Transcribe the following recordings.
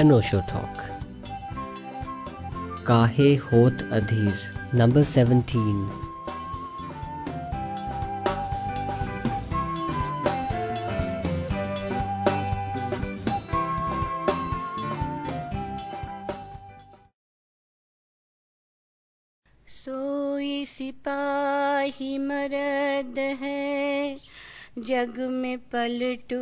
अनोशो talk काहे होत अधीर number seventeen सोई सिपाही मरद है, जग में पलटू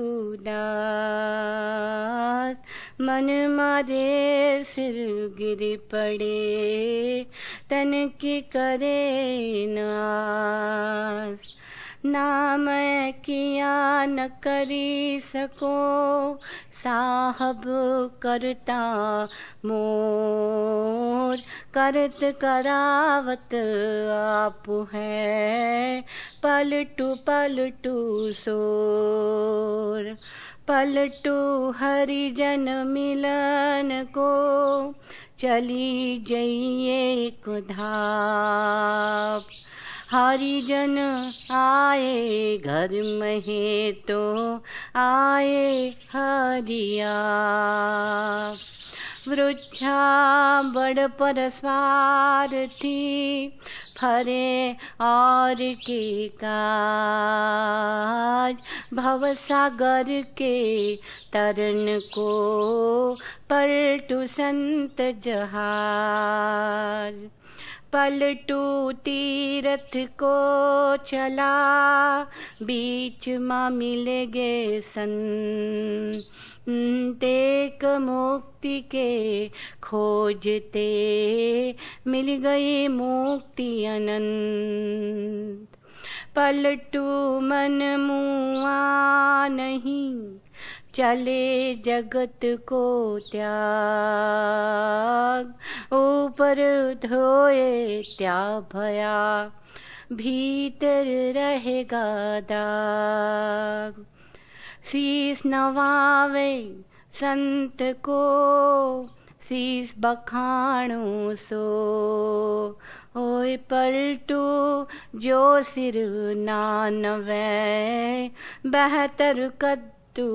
दास। मन मारे सिर गिर पड़े, तन की करे नास ना मैं किया न करी सको, साहब करता मोर। करत करावत आप है, पलटू पलटू सोर पलटू हरिजन मिलन को चली जइए कुधाप हरिजन आए घर में तो आए हरिया वृक्षा बड़ पर थी फरे और के काज। भवसागर के तरन को पलटू संत जहाज़। पलटू तीरथ को चला, बीच माँ मिलेगे सन तेक मुक्ति के खोजते, मिल गई मुक्ति अनंत। पलटू मन मुआ नहीं, चले जगत को त्याग। ऊपर धोए त्या भया, भीतर रहेगा दाग। शीस नवावे संत को शीस बखाणो सो ओए पलटू जो सिर नानवे बेहतर कद तू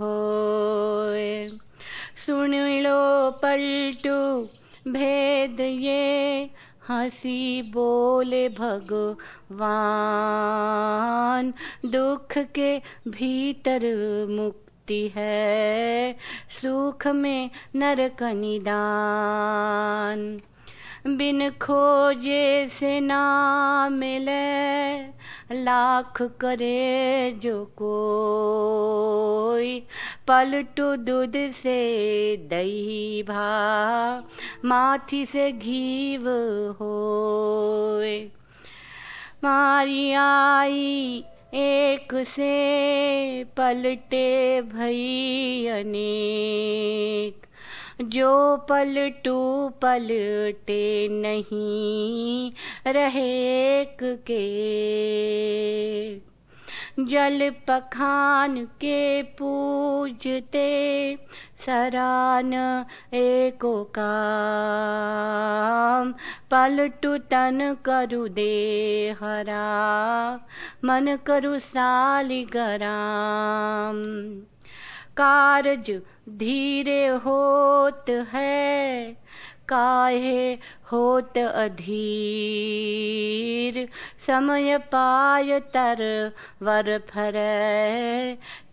होए सुन लो पलटू भेद ये हँसी बोले भगवान दुख के भीतर मुक्ति है। सुख में नरक निदान। बिन खोजे से ना मिले, लाख करे जो कोई। पलटू दूध से दही भा माथी से घीव होए। मारी आई एक से, पलटे भई अनेक। जो पलटू पलटे नहीं रहे के। जल पखान के पूजते सरान एको काम। पलटू तन करु दे हरा, मन करु सालिगराम कारज धीरे होत है, काहे होत अधीर? समय पाय तर वर फर,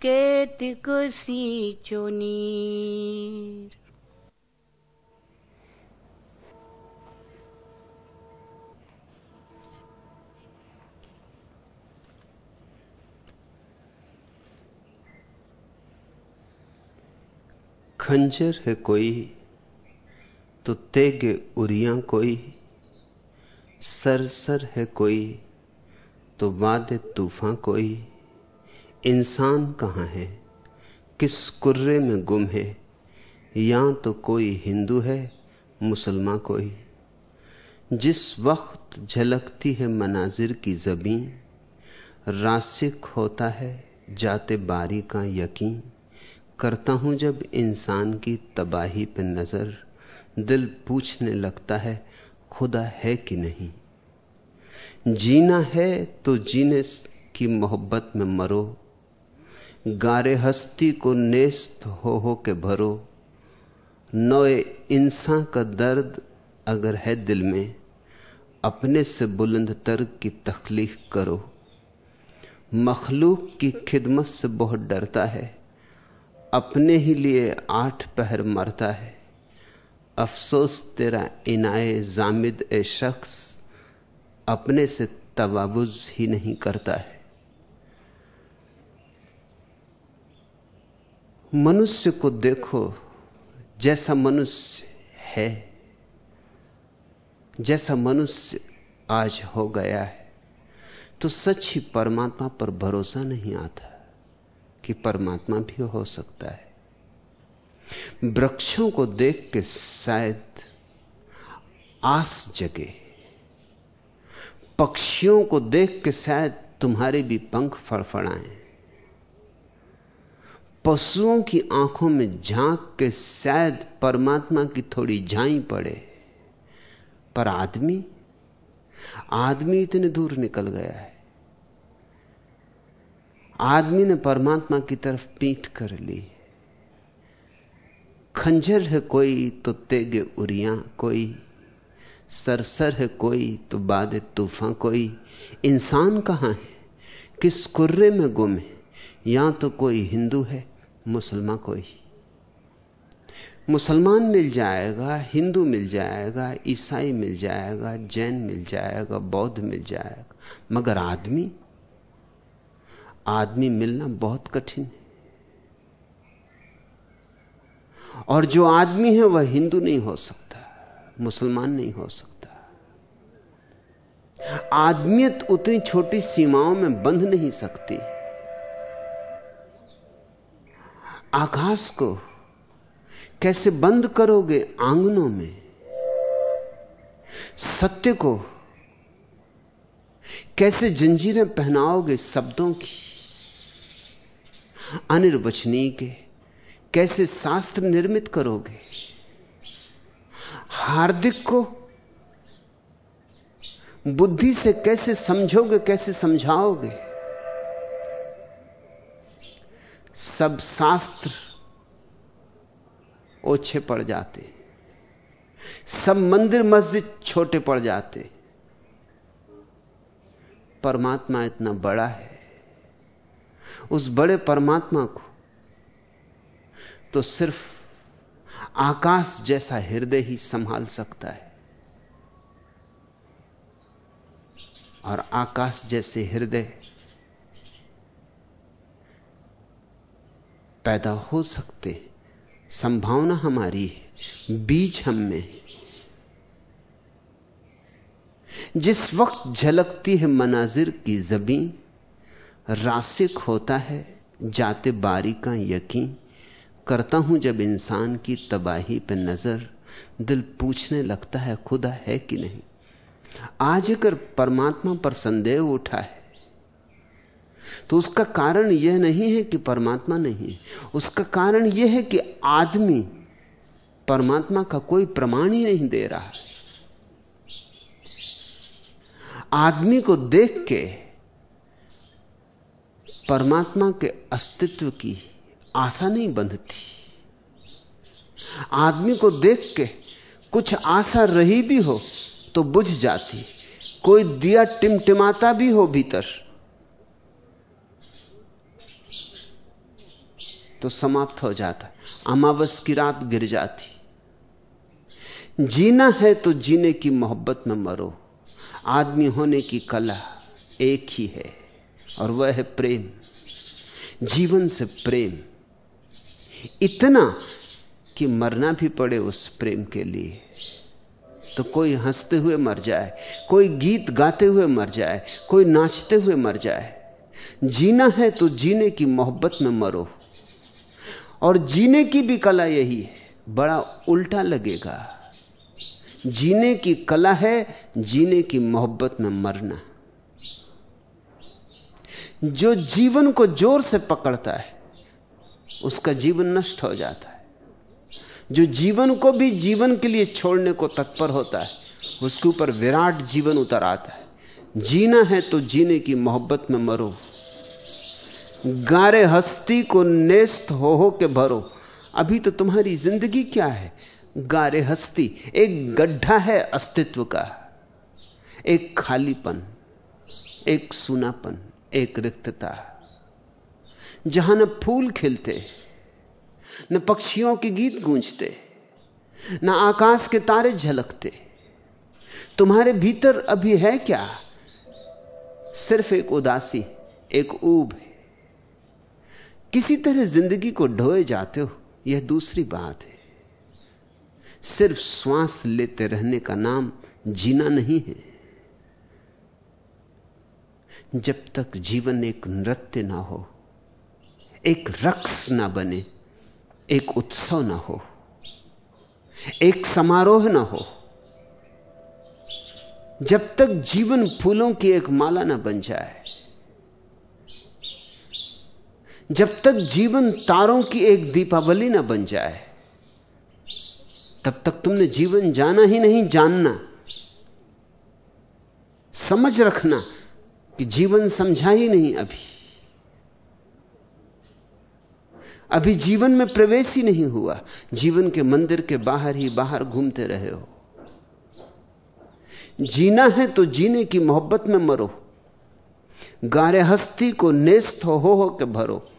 केतिक सी नीर खंजर है कोई तो तेगे उरिया कोई सर सर है कोई तो वादे तूफ़ान कोई। इंसान कहाँ है? किस कुर्रे में गुम है? या तो कोई हिंदू है, मुसलमान कोई। जिस वक्त झलकती है मनाजिर की जबीन रासिक होता है जाते बारी का यकीन। करता हूँ जब इंसान की तबाही पर नज़र दिल पूछने लगता है, खुदा है कि नहीं? जीना है तो जीने की मोहब्बत में मरो। गारे हस्ती को नेस्त हो हो के भरो। नोए इंसान का दर्द अगर है दिल में, अपने से बुलंद तर की तखलीक करो। मखलूक की खिदमत से बहुत डरता है। अपने ही लिए आठ पहर मरता है। अफसोस तेरा इनाए जामिद ए शख्स अपने से तवाबुज ही नहीं करता है। मनुष्य को देखो, जैसा मनुष्य है, जैसा मनुष्य आज हो गया है तो सच ही परमात्मा पर भरोसा नहीं आता। कि परमात्मा भी हो सकता है। वृक्षों को देख के शायद आस जगे। पक्षियों को देख के शायद तुम्हारे भी पंख फड़फड़ाएँ। पशुओं की आँखों में झाँक के शायद परमात्मा की थोड़ी झाई पड़े। पर आदमी? आदमी इतने दूर निकल गया है। आदमी ने परमात्मा की तरफ़ पीठ कर ली। खंजर है कोई तो तेगे उरिया कोई, सरसर है कोई तो बाद तूफ़ान कोई। इंसान कहाँ है? किस कुर्रे में गुम है? यहाँ तो कोई हिंदू है, मुसलमान कोई? मुसलमान मिल जाएगा, हिंदू मिल जाएगा, ईसाई मिल जाएगा, जैन मिल जाएगा, बौद्ध मिल जाएगा, मगर आदमी आदमी मिलना बहुत कठिन है। और जो आदमी है, वह हिंदू नहीं हो सकता, मुसलमान नहीं हो सकता। आदमियत उतनी छोटी सीमाओं में बंध नहीं सकती। आकाश को कैसे बंद करोगे आंगनों में? सत्य को कैसे जंजीरें पहनाओगे शब्दों की? अनिर्वचनीय के कैसे शास्त्र निर्मित करोगे? हार्दिक को बुद्धि से कैसे समझोगे, कैसे समझाओगे? सब शास्त्र ओछे पड़ जाते सब मंदिर मस्जिद छोटे पड़ जाते परमात्मा इतना बड़ा है। उस बड़े परमात्मा को तो सिर्फ़ आकाश जैसा हृदय ही संभाल सकता है। और आकाश जैसे हृदय पैदा हो सकते संभावना हमारी है, बीज हम में जिस वक्त झलकती है मनाजिर की जबीन रासिक होता है, जाते बारी का यकीन। करता हूँ जब इंसान की तबाही पर नज़र, दिल पूछने लगता है, खुदा है कि नहीं? आज अगर परमात्मा पर संदेह उठा है तो उसका कारण यह नहीं है कि परमात्मा नहीं है। उसका कारण यह है कि आदमी परमात्मा का कोई प्रमाण ही नहीं दे रहा आदमी को देख के परमात्मा के अस्तित्व की आशा नहीं बंधती आदमी को देख के कुछ आशा रही भी हो तो बुझ जाती। कोई दिया टिमटिमाता भी हो भीतर। तो समाप्त हो जाता। अमावस की रात गिर जाती। जीना है तो जीने की मोहब्बत में मरो। आदमी होने की कला एक ही है। और वह है प्रेम। जीवन से प्रेम। इतना कि मरना भी पड़े उस प्रेम के लिए। तो कोई हँसते हुए मर जाए, कोई गीत गाते हुए मर जाए, कोई नाचते हुए मर जाए। जीना है तो जीने की मोहब्बत में मरो। और जीने की भी कला यही है, बड़ा उल्टा लगेगा। जीने की कला है, जीने की मोहब्बत में मरना। जो जीवन को ज़ोर से पकड़ता है, उसका जीवन नष्ट हो जाता है। जो जीवन को भी जीवन के लिए छोड़ने को तत्पर होता है, उसके ऊपर विराट जीवन उतर आता है। जीना है तो जीने की मोहब्बत में मरो। गारे हस्ती को नेस्त हो हो के भरो। अभी तो तुम्हारी ज़िंदगी क्या है? गारे हस्ती, एक गड्ढा है अस्तित्व का। एक खालीपन, एक सुनापन। एक रिक्तता जहाँ न फूल खिलते, न पक्षियों के गीत गूंजते, न आकाश के तारे झलकते, तुम्हारे भीतर अभी है क्या? सिर्फ़ एक उदासी, एक ऊब है। किसी तरह ज़िंदगी को ढोए जाते हो, यह दूसरी बात है। सिर्फ़ श्वास लेते रहने का नाम जीना नहीं है। जब तक जीवन एक नृत्य ना हो, एक रक्स ना बने, एक उत्सव ना हो, एक समारोह ना हो, जब तक जीवन फूलों की एक माला ना बन जाए, जब तक जीवन तारों की एक दीपावली ना बन जाए, तब तक तुमने जीवन जाना ही नहीं, जानना, समझ रखना कि जीवन समझा ही नहीं अभी। अभी जीवन में प्रवेश ही नहीं हुआ। जीवन के मंदिर के बाहर ही बाहर घूमते रहे हो। जीना है तो जीने की मोहब्बत में मरो। गारे हस्ती को नेस्त हो हो, हो के भरो।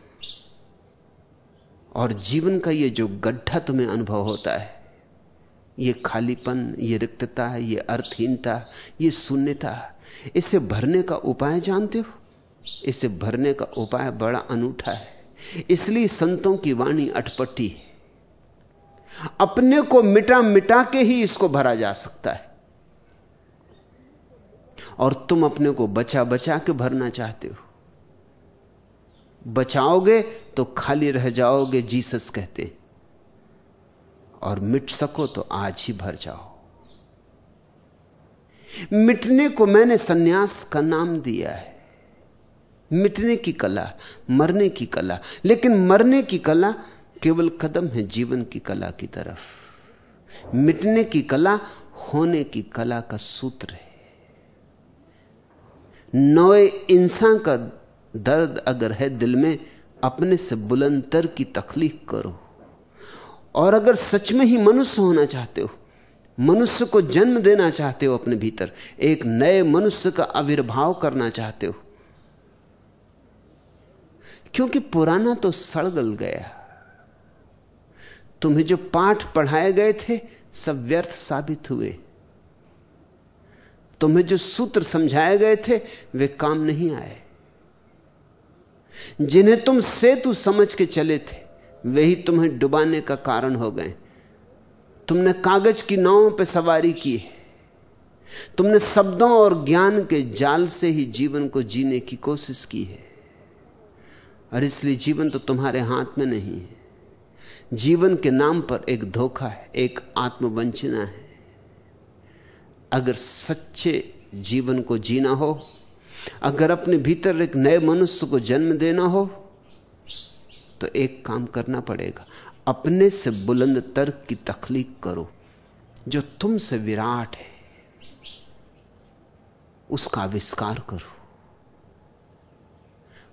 और जीवन का ये जो गड्ढा तुम्हें अनुभव होता है ये खालीपन, ये रिक्तता, ये अर्थहीनता, ये शून्यता इसे भरने का उपाय जानते हो? इसे भरने का उपाय बड़ा अनूठा है। इसलिए संतों की वाणी अटपटी है। अपने को मिटा मिटा के ही इसको भरा जा सकता है। और तुम अपने को बचा बचा के भरना चाहते हो। बचाओगे तो खाली रह जाओगे, जीसस कहते और मिट सको तो आज ही भर जाओ। मिटने को मैंने सन्यास का नाम दिया है। मिटने की कला, मरने की कला, लेकिन मरने की कला केवल कदम है जीवन की कला की तरफ़। मिटने की कला होने की कला का सूत्र है। नए इंसान का दर्द अगर है दिल में, अपने से बुलंदर की तकलीफ़ करो। और अगर सच में ही मनुष्य होना चाहते हो, मनुष्य को जन्म देना चाहते हो अपने भीतर, एक नए मनुष्य का आविर्भाव करना चाहते हो, क्योंकि पुराना तो सड़गल गया। तुम्हें जो पाठ पढ़ाए गए थे, सब व्यर्थ साबित हुए। तुम्हें जो सूत्र समझाए गए थे, वे काम नहीं आए। जिन्हें तुम सेतु समझ के चले थे वे ही तुम्हें डुबाने का कारण हो गए। तुमने कागज़ की नावों पर सवारी की। तुमने शब्दों और ज्ञान के जाल से ही जीवन को जीने की कोशिश की है। और इसलिए जीवन तो तुम्हारे हाथ में नहीं है। जीवन के नाम पर एक धोखा है, एक आत्मवंचना है। अगर सच्चे जीवन को जीना हो, अगर अपने भीतर एक नए मनुष्य को जन्म देना हो तो एक काम करना पड़ेगा। अपने से बुलंद तर्क की तखलीक करो। जो तुमसे विराट है, उसका आविष्कार करो।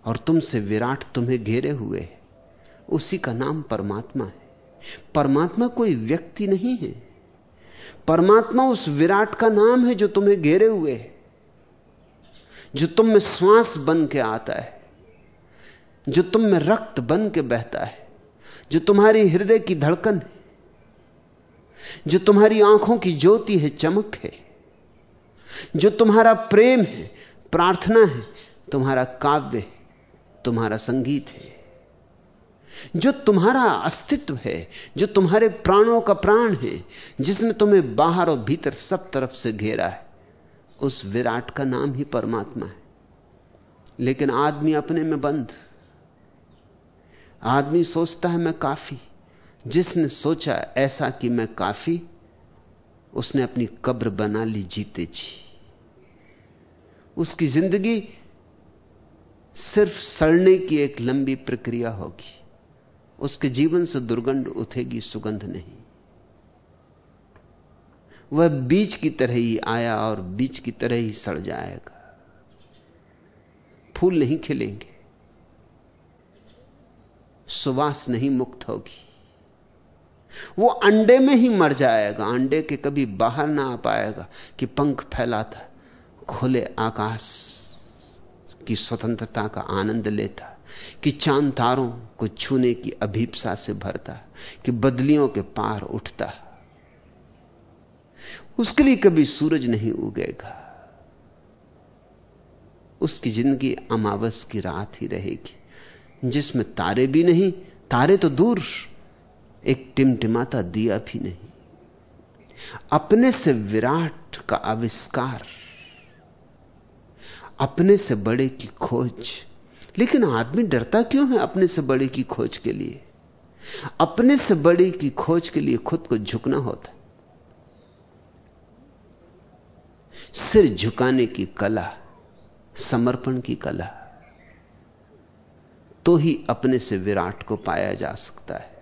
और तुमसे विराट तुम्हें घेरे हुए है, उसी का नाम परमात्मा है। परमात्मा कोई व्यक्ति नहीं है। परमात्मा उस विराट का नाम है जो तुम्हें घेरे हुए है, जो तुम में श्वास बन के आता है। जो तुम में रक्त बन के बहता है, जो तुम्हारी हृदय की धड़कन है, जो तुम्हारी आँखों की ज्योति है, चमक है, जो तुम्हारा प्रेम है, प्रार्थना है, तुम्हारा काव्य है, तुम्हारा संगीत है, जो तुम्हारा अस्तित्व है, जो तुम्हारे प्राणों का प्राण है जिसने तुम्हें बाहर और भीतर सब तरफ़ से घेरा है, उस विराट का नाम ही परमात्मा है। लेकिन आदमी अपने में बंद। आदमी सोचता है मैं काफ़ी। जिसने सोचा ऐसा कि मैं काफ़ी, उसने अपनी कब्र बना ली जीते जी। उसकी ज़िंदगी सिर्फ़ सड़ने की एक लंबी प्रक्रिया होगी। उसके जीवन से दुर्गंध उठेगी, सुगंध नहीं। वह बीज की तरह ही आया और बीज की तरह ही सड़ जाएगा। फूल नहीं खिलेंगे। सुवास नहीं मुक्त होगी। वो अंडे में ही मर जाएगा, अंडे के कभी बाहर ना आ पाएगा कि पंख फैलाता खुले आकाश की स्वतंत्रता का आनंद लेता कि चाँद तारों को छूने की अभीपसा से भरता कि बदलियों के पार उठता उसके लिए कभी सूरज नहीं उगेगा। उसकी ज़िंदगी अमावस की रात ही रहेगी। जिसमें तारे भी नहीं, तारे तो दूर। एक टिमटिमाता दिया भी नहीं। अपने से विराट का आविष्कार, अपने से बड़े की खोज। लेकिन आदमी डरता क्यों है अपने से बड़े की खोज के लिए? अपने से बड़े की खोज के लिए खुद को झुकना होता सिर झुकाने की कला, समर्पण की कला। तो ही अपने से विराट को पाया जा सकता है।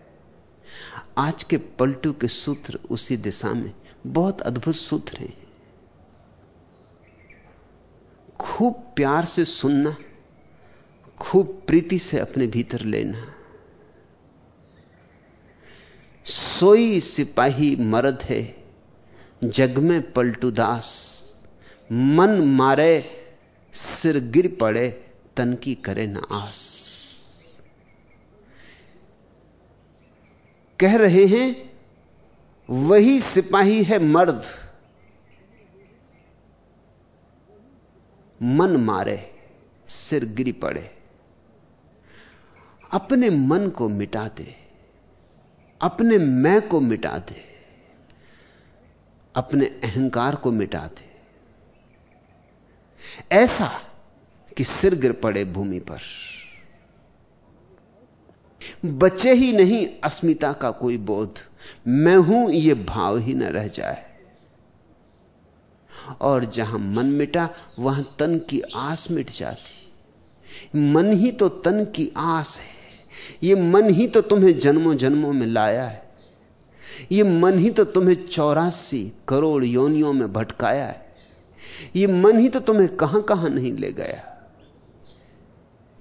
आज के पलटू के सूत्र उसी दिशा में बहुत अद्भुत सूत्र हैं। खूब प्यार से सुनना, खूब प्रीति से अपने भीतर लेना। सोई सिपाही मरद है, जग में पलटू दास। मन मारे, सिर गिर पड़े, तन की करे ना आस कह रहे हैं, वही सिपाही है मर्द। मन मारे, सिर गिरी पड़े। अपने मन को मिटा दे, अपने मैं को मिटा दे, अपने अहंकार को मिटा दे। ऐसा कि सिर गिर पड़े भूमि पर। बचे ही नहीं अस्मिता का कोई बोध। मैं हूँ यह भाव ही न रह जाए। और जहाँ मन मिटा, वहाँ तन की आस मिट जाती। मन ही तो तन की आस है। यह मन ही तो तुम्हें जन्मों जन्मों में लाया है। यह मन ही तो तुम्हें चौरासी करोड़ योनियों में भटकाया है। यह मन ही तो तुम्हें कहाँ कहाँ नहीं ले गया।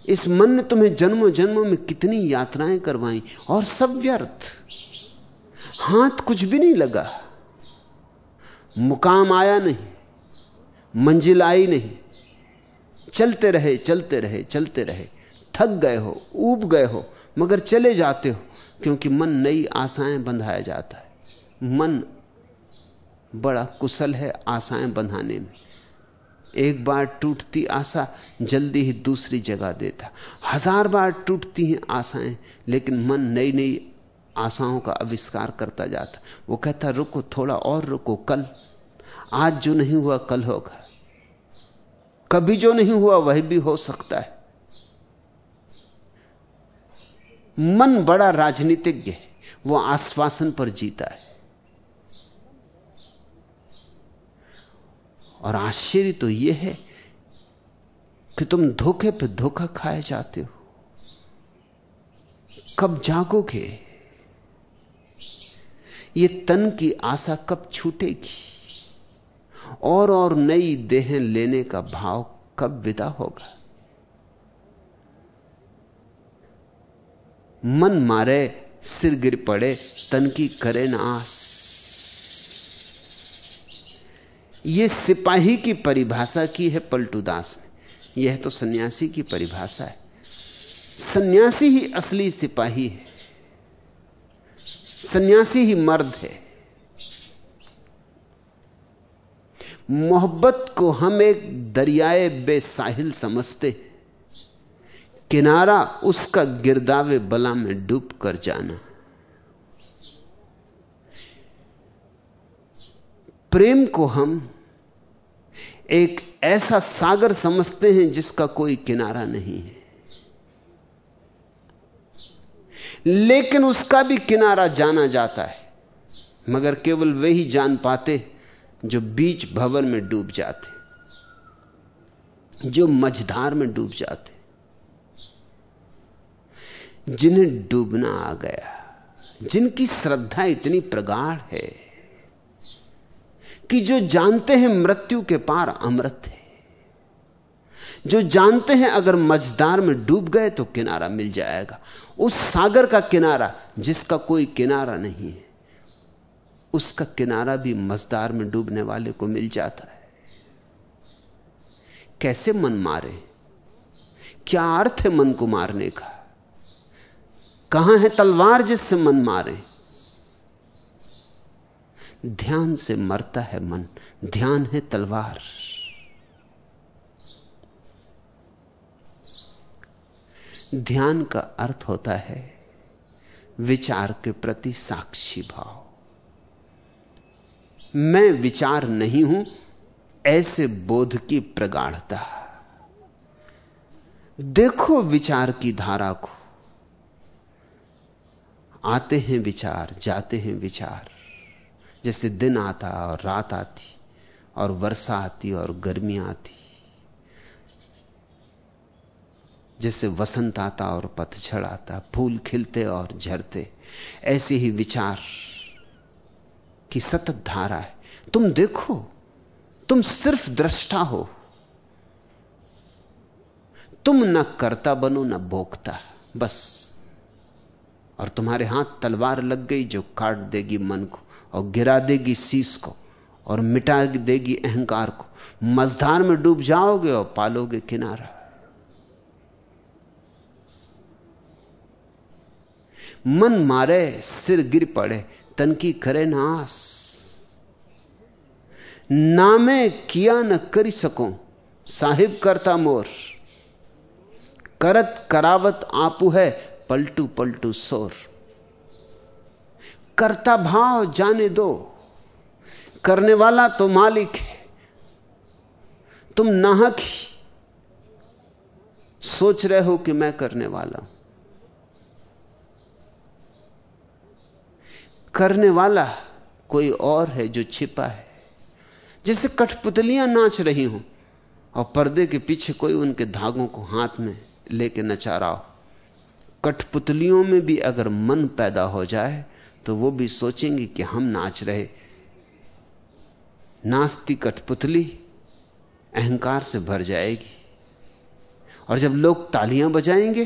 इस मन ने तुम्हें जन्मों जन्मों में कितनी यात्राएँ करवाई और सब व्यर्थ। हाथ कुछ भी नहीं लगा। मुकाम आया नहीं। मंजिल आई नहीं। चलते रहे चलते रहे चलते रहे। थक गए हो, ऊब गए हो, मगर चले जाते हो, क्योंकि मन नई आशाएँ बंधाया जाता है। मन बड़ा कुशल है आशाएँ बंधाने में। एक बार टूटती आशा जल्दी ही दूसरी जगह देता। हज़ार बार टूटती हैं आशाएँ, लेकिन मन नई नई आशाओं का आविष्कार करता जाता। वो कहता, रुको, थोड़ा और रुको, कल। आज जो नहीं हुआ, कल होगा। कभी जो नहीं हुआ, वह भी हो सकता है। मन बड़ा राजनीतिज्ञ है। वो आश्वासन पर जीता है। और आश्चर्य तो यह है कि तुम धोखे पे धोखा खाए जाते हो। कब जागोगे? ये तन की आशा कब छूटेगी? और और नई देह लेने का भाव कब विदा होगा? मन मारे, सिर गिर पड़े, तन की करे न आस यह सिपाही की परिभाषा की है पलटूदास ने। यह तो सन्यासी की परिभाषा है। सन्यासी ही असली सिपाही है। सन्यासी ही मर्द है। मोहब्बत को हम एक दरियाए बेसाहिल समझते किनारा उसका गिरदावे बला में डूब कर जाना। प्रेम को हम एक ऐसा सागर समझते हैं जिसका कोई किनारा नहीं है। लेकिन उसका भी किनारा जाना जाता है, मगर केवल वे ही जान पाते जो बीच भवन में डूब जाते, जो मझधार में डूब जाते, जिन्हें डूबना आ गया, जिनकी श्रद्धा इतनी प्रगाढ़ है। कि जो जानते हैं मृत्यु के पार अमृत है। जो जानते हैं अगर मझदार में डूब गए तो किनारा मिल जाएगा। उस सागर का किनारा, जिसका कोई किनारा नहीं है, उसका किनारा भी मझदार में डूबने वाले को मिल जाता है। कैसे मन मारे? क्या अर्थ है मन को मारने का? कहाँ है तलवार जिससे मन मारे? ध्यान से मरता है मन, ध्यान है तलवार। ध्यान का अर्थ होता है विचार के प्रति साक्षी भाव। मैं विचार नहीं हूँ, ऐसे बोध की प्रगाढ़ता। देखो विचार की धारा को। आते हैं विचार, जाते हैं विचार। जैसे दिन आता और रात आती और वर्षा आती और गर्मी आती। जैसे वसंत आता और पतझड़ आता, फूल खिलते और झरते। ऐसे ही विचार की सतत धारा है। तुम देखो, तुम सिर्फ़ दृष्टा हो। तुम न करता बनो, न भोगता बस। और तुम्हारे हाथ तलवार लग गई जो काट देगी मन को। और गिरा देगी शीश को और मिटा देगी अहंकार को। मझधार में डूब जाओगे और पालोगे किनारा। मन मारे, सिर गिर पड़े तन की करे नास नामे किया न करी सको, साहिब करता मोर। करत करावत आपू है, पलटू पलटू सोर। करता भाव जाने दो। करने वाला तो मालिक है। तुम नाहक ही। सोच रहे हो कि मैं करने वाला हूँ। करने वाला कोई और है जो छिपा है। जैसे कठपुतलियाँ नाच रही हों और पर्दे के पीछे कोई उनके धागों को हाथ में लेके नचा रहा हो। कठपुतलियों में भी अगर मन पैदा हो जाए तो वो भी सोचेंगे कि हम नाच रहे। नाचती कठपुतली अहंकार से भर जाएगी। और जब लोग तालियाँ बजाएँगे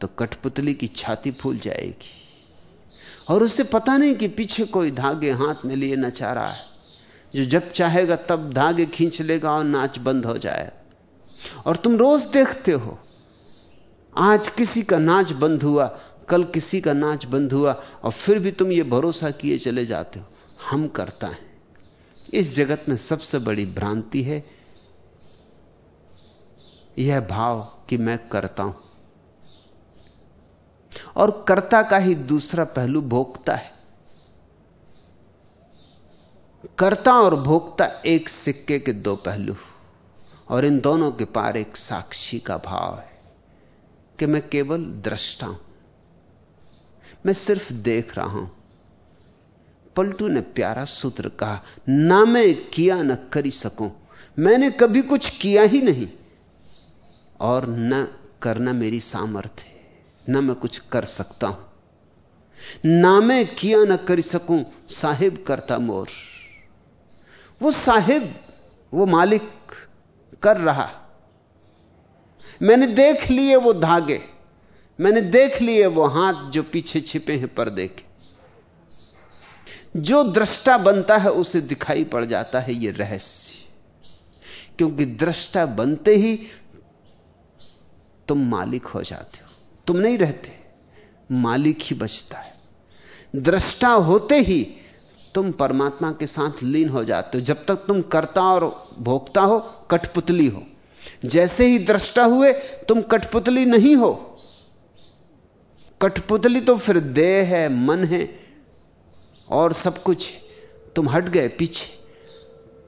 तो कठपुतली की छाती फूल जाएगी। और उससे पता नहीं कि पीछे कोई धागे हाथ में लिए नचा रहा है। जो जब चाहेगा तब धागे खींच लेगा और नाच बंद हो जाए। और तुम रोज देखते हो, आज किसी का नाच बंद हुआ कल किसी का नाच बंद हुआ और फिर भी तुम ये भरोसा किए चले जाते हो। हम करता है। इस जगत में सबसे बड़ी भ्रांति है, यह भाव कि मैं करता हूँ। और कर्ता का ही दूसरा पहलू भोगता है। कर्ता और भोक्ता एक सिक्के के दो पहलू और इन दोनों के पार एक साक्षी का भाव है कि मैं केवल दृष्टा हूँ। मैं सिर्फ़ देख रहा हूँ। पलटू ने प्यारा सूत्र कहा, ना मैं किया न करी सकूँ। मैंने कभी कुछ किया ही नहीं। और न करना मेरी सामर्थ्य है, न मैं कुछ कर सकता हूँ। ना मैं किया न कर सकूँ, साहिब करता मोर। वो साहिब, वो मालिक कर रहा। मैंने देख लिए वो धागे। मैंने देख लिए वो हाथ जो पीछे छिपे हैं पर्दे के। जो दृष्टा बनता है उसे दिखाई पड़ जाता है ये रहस्य। क्योंकि दृष्टा बनते ही तुम मालिक हो जाते हो। तुम नहीं रहते, मालिक ही बचता है। दृष्टा होते ही तुम परमात्मा के साथ लीन हो जाते हो। जब तक तुम करता और भोगता हो, कठपुतली हो। जैसे ही दृष्टा हुए, तुम कठपुतली नहीं हो। कठपुतली तो फिर देह है, मन है, और सब कुछ तुम हट गए पीछे।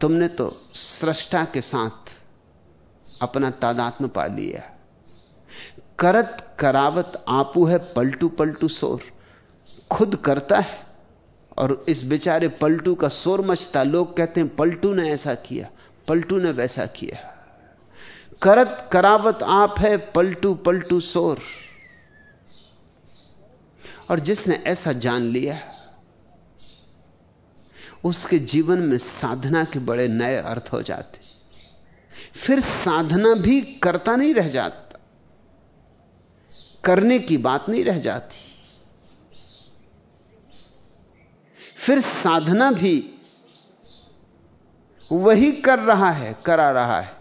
तुमने तो सृष्टा के साथ अपना तादात्म पा लिया। करत करावत आपू है, पलटू पलटू शोर खुद करता है, और इस बेचारे पलटू का शोर मचता। लोग कहते हैं, पलटू ने ऐसा किया, पलटू ने वैसा किया। करत करावत आप है, पलटू पलटू शोर और जिसने ऐसा जान लिया उसके जीवन में साधना के बड़े नए अर्थ हो जाते। फिर साधना भी करता नहीं रह जाता, करने की बात नहीं रह जाती। फिर साधना भी वही कर रहा है, करा रहा है।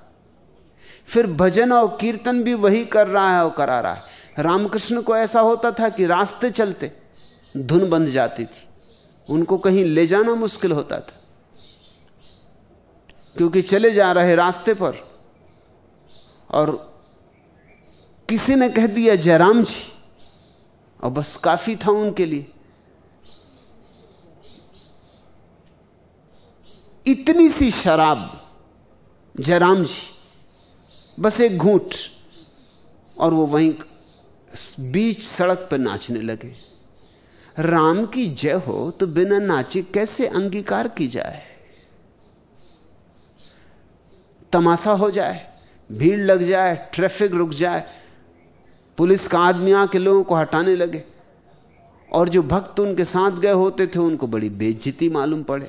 फिर भजन और कीर्तन भी वही कर रहा है और करा रहा है। रामकृष्ण को ऐसा होता था कि रास्ते चलते धुन बंध जाती थी। उनको कहीं ले जाना मुश्किल होता था। क्योंकि चले जा रहे रास्ते पर और किसी ने कह दिया, जयराम जी। और बस काफ़ी था उनके लिए। इतनी सी शराब, जयराम जी। बस एक घूट और वो वहीं बीच सड़क पर नाचने लगे। राम की जय हो तो बिना नाचे कैसे अंगीकार की जाए? तमाशा हो जाए, भीड़ लग जाए, ट्रैफ़िक रुक जाए, पुलिस का आदमी आके लोगों को हटाने लगे, और जो भक्त उनके साथ गए होते थे, उनको बड़ी बेज्जती मालूम पड़े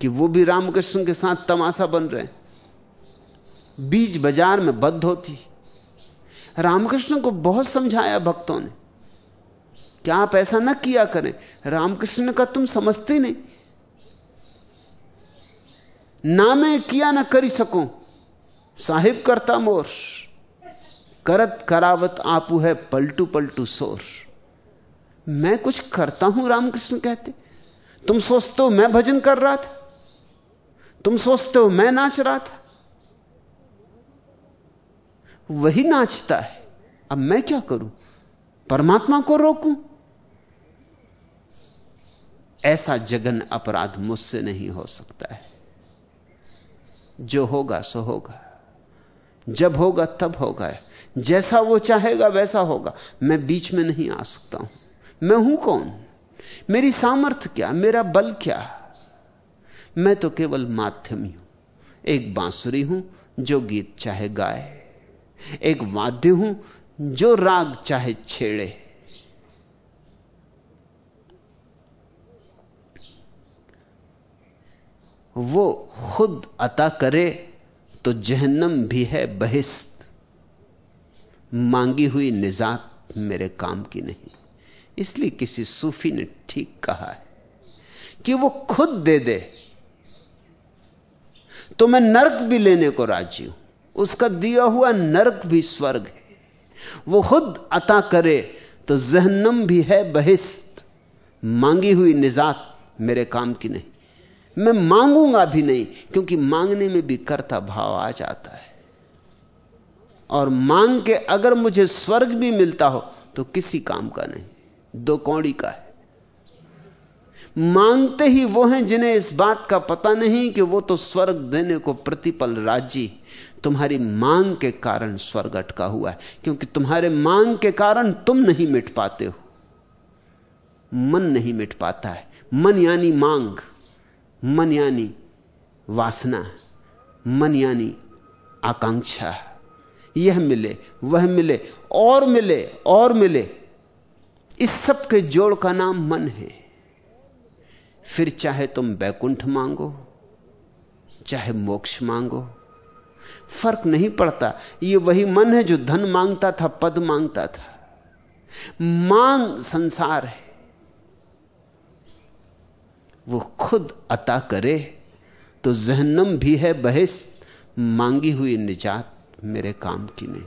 कि वो भी रामकृष्ण के साथ तमाशा बन रहे बीच बाज़ार में बद्ध होती। रामकृष्ण को बहुत समझाया भक्तों ने। क्या आप ऐसा ना किया करें? रामकृष्ण का तुम समझते नहीं। ना मैं किया ना करी सकूँ। साहिब करता मोर। करत करावत आपू है पलटू पलटू सोर। मैं कुछ करता हूँ, रामकृष्ण कहते। तुम सोचते हो मैं भजन कर रहा था। तुम सोचते हो मैं नाच रहा था। वही नाचता है। अब मैं क्या करूँ? परमात्मा को रोकूं? ऐसा जगन अपराध मुझसे नहीं हो सकता है। जो होगा, सो होगा। जब होगा, तब होगा जैसा वो चाहेगा, वैसा होगा। मैं बीच में नहीं आ सकता हूँ। मैं हूँ कौन? मेरी सामर्थ्य क्या? मेरा बल क्या? मैं तो केवल माध्यम ही हूँ। एक बांसुरी हूँ जो गीत चाहे गाए। एक वाद्य हूँ जो राग चाहे छेड़े। वो खुद अता करे तो जहन्नम भी है बहिस्त। मांगी हुई निजात मेरे काम की नहीं। इसलिए किसी सूफी ने ठीक कहा है कि वो खुद दे दे। तो मैं नरक भी लेने को राज़ी हूँ। उसका दिया हुआ नरक भी स्वर्ग है। वो खुद अता करे तो जहन्नम भी है बहिस्त। मांगी हुई निजात मेरे काम की नहीं। मैं मांगूँगा भी नहीं, क्योंकि मांगने में भी कर्ता भाव आ जाता है। और मांग के अगर मुझे स्वर्ग भी मिलता हो तो किसी काम का नहीं, दो कौड़ी का है। मांगते ही वो हैं जिन्हें इस बात का पता नहीं कि वो तो स्वर्ग देने को प्रतिपल राज़ी। तुम्हारी मांग के कारण स्वर्ग अटका हुआ है, क्योंकि तुम्हारे मांग के कारण तुम नहीं मिट पाते हो। मन नहीं मिट पाता है। मन यानी मांग, मन यानी वासना, मन यानी आकांक्षा। यह मिले, वह मिले, और मिले और मिले। इस सब के जोड़ का नाम मन है। फिर चाहे तुम बैकुंठ मांगो, चाहे मोक्ष मांगो, फ़र्क नहीं पड़ता। ये वही मन है जो धन माँगता था, पद माँगता था। मांग संसार है। वो खुद अता करे तो जहन्नम भी है बहस, मांगी हुई निजात मेरे काम की नहीं।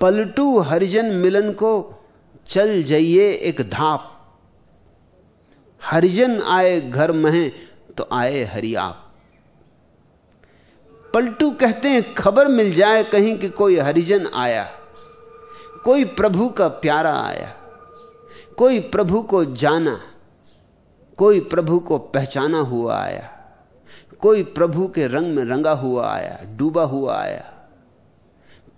पलटू हरिजन मिलन को, चल जाइए एक धाप। हरिजन आए घर महे तो आए हरियाप पलटू कहते हैं, खबर मिल जाए कहीं कि कोई हरिजन आया। कोई प्रभु का प्यारा आया। कोई प्रभु को जाना। कोई प्रभु को पहचाना हुआ आया। कोई प्रभु के रंग में रंगा हुआ आया, डूबा हुआ आया।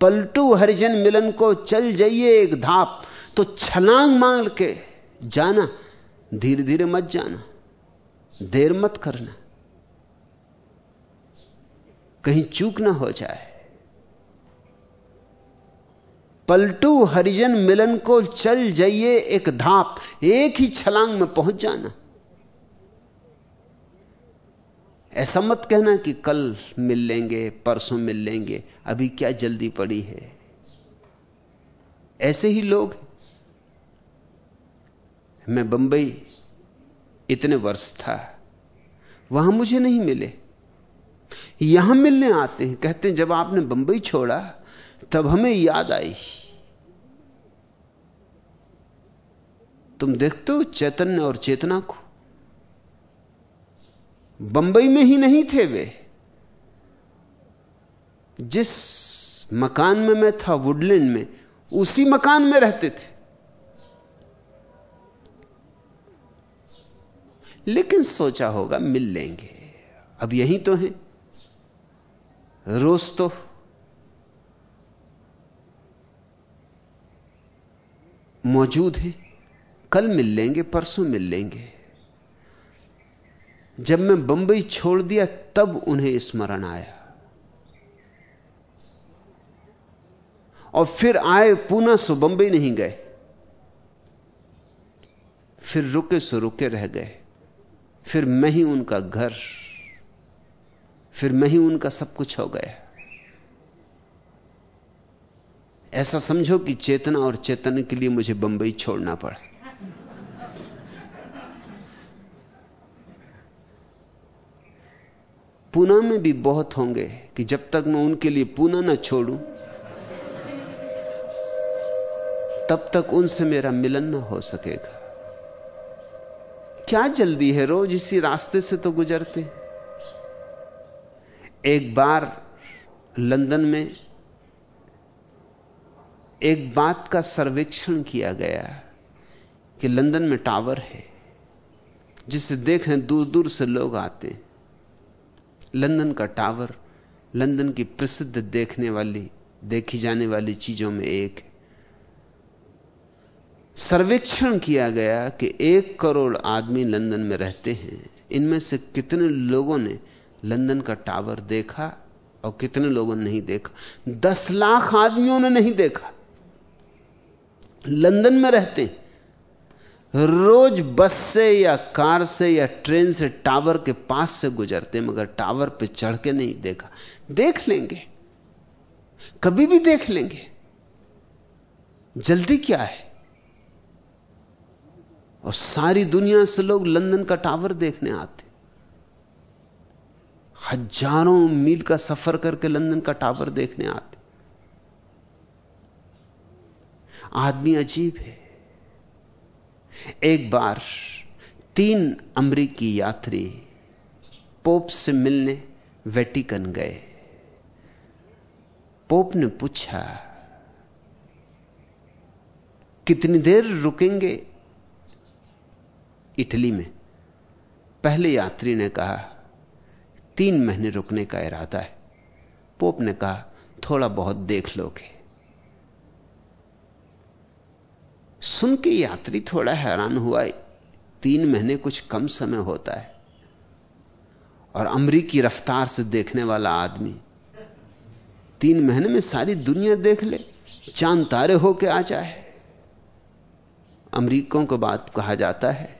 पलटू हरिजन मिलन को चल जाइए एक धाप तो छलांग मांग के जाना। धीरे धीरे मत जाना। देर मत करना। कहीं चूक ना हो जाए। पलटू हरिजन मिलन को चल जाइए एक धाप, एक ही छलांग में पहुँच जाना। ऐसा मत कहना कि कल मिल लेंगे, परसों मिल लेंगे, अभी क्या जल्दी पड़ी है। ऐसे ही लोग मैं बंबई इतने वर्ष था, वहाँ मुझे नहीं मिले। यहाँ मिलने आते हैं, कहते हैं, जब आपने बंबई छोड़ा, तब हमें याद आई। तुम देखते हो, चैतन्य और चेतना को? बंबई में ही नहीं थे वे। जिस मकान में मैं था, वुडलैंड में, उसी मकान में रहते थे। लेकिन सोचा होगा मिल लेंगे। अब यही तो है। रोज तो। मौजूद है। कल मिल लेंगे, परसों मिल लेंगे। जब मैं बंबई छोड़ दिया, तब उन्हें स्मरण आया। और फिर आए पूना सो बंबई नहीं गए। फिर रुके सो रुके रह गए। फिर मैं ही उनका घर, फिर मैं ही उनका सब कुछ हो गया। ऐसा समझो कि चेतना और चेतन के लिए मुझे बंबई छोड़ना पड़ा। पूना में भी बहुत होंगे कि जब तक मैं उनके लिए पूना ना छोड़ूं, तब तक उनसे मेरा मिलन ना हो सकेगा। क्या जल्दी है रोज इसी रास्ते से तो गुजरते? एक बार लंदन में एक बात का सर्वेक्षण किया गया कि लंदन में टावर है, जिसे देखें दूर दूर से लोग आते लंदन का टावर, लंदन की प्रसिद्ध देखने वाली, देखी जाने वाली चीज़ों में एक है। सर्वेक्षण किया गया कि एक करोड़ आदमी लंदन में रहते हैं। इनमें से कितने लोगों ने लंदन का टावर देखा और कितने लोगों ने नहीं देखा? दस लाख आदमियों ने नहीं देखा। लंदन में रहते रोज बस से या कार से या ट्रेन से टावर के पास से गुजरते मगर टावर पे चढ़ के नहीं देखा। देख लेंगे। कभी भी देख लेंगे। जल्दी क्या है? और सारी दुनिया से लोग लंदन का टावर देखने आते। हज़ारों मील का सफ़र करके लंदन का टावर देखने आते। आदमी अजीब है। एक बार तीन अमरीकी यात्री पोप से मिलने वेटिकन गए। पोप ने पूछा, कितनी देर रुकेंगे? इटली में। पहले यात्री ने कहा, तीन महीने रुकने का इरादा है। पोप ने कहा, थोड़ा बहुत देख लोगे। सुन के यात्री थोड़ा हैरान हुआ, तीन महीने कुछ कम समय होता है। और अमरीकी रफ्तार से देखने वाला आदमी, तीन महीने में सारी दुनिया देख ले, चाँद तारे होके आ जाए। अमरीकों को बात कहा जाता है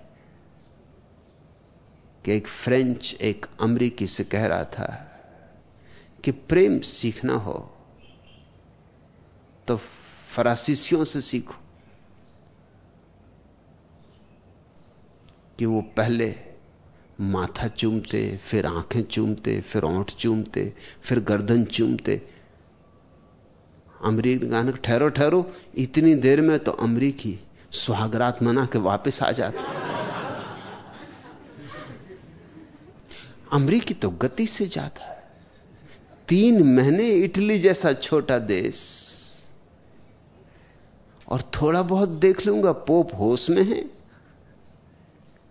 कि एक फ्रेंच, एक अमरीकी से कह रहा था कि प्रेम सीखना हो तो फरासीसियों से सीखो कि वो पहले माथा चूमते, फिर आँखें चूमते, फिर ओंठ चूमते, फिर गर्दन चूमते। अमरीक गाना ठहरो ठहरो, इतनी देर में तो अमरीकी सुहागरात मना के वापस आ जाते। अमरीकी तो गति से जाता है। तीन महीने इटली जैसा छोटा देश। और थोड़ा बहुत देख लूँगा, पोप होश में है।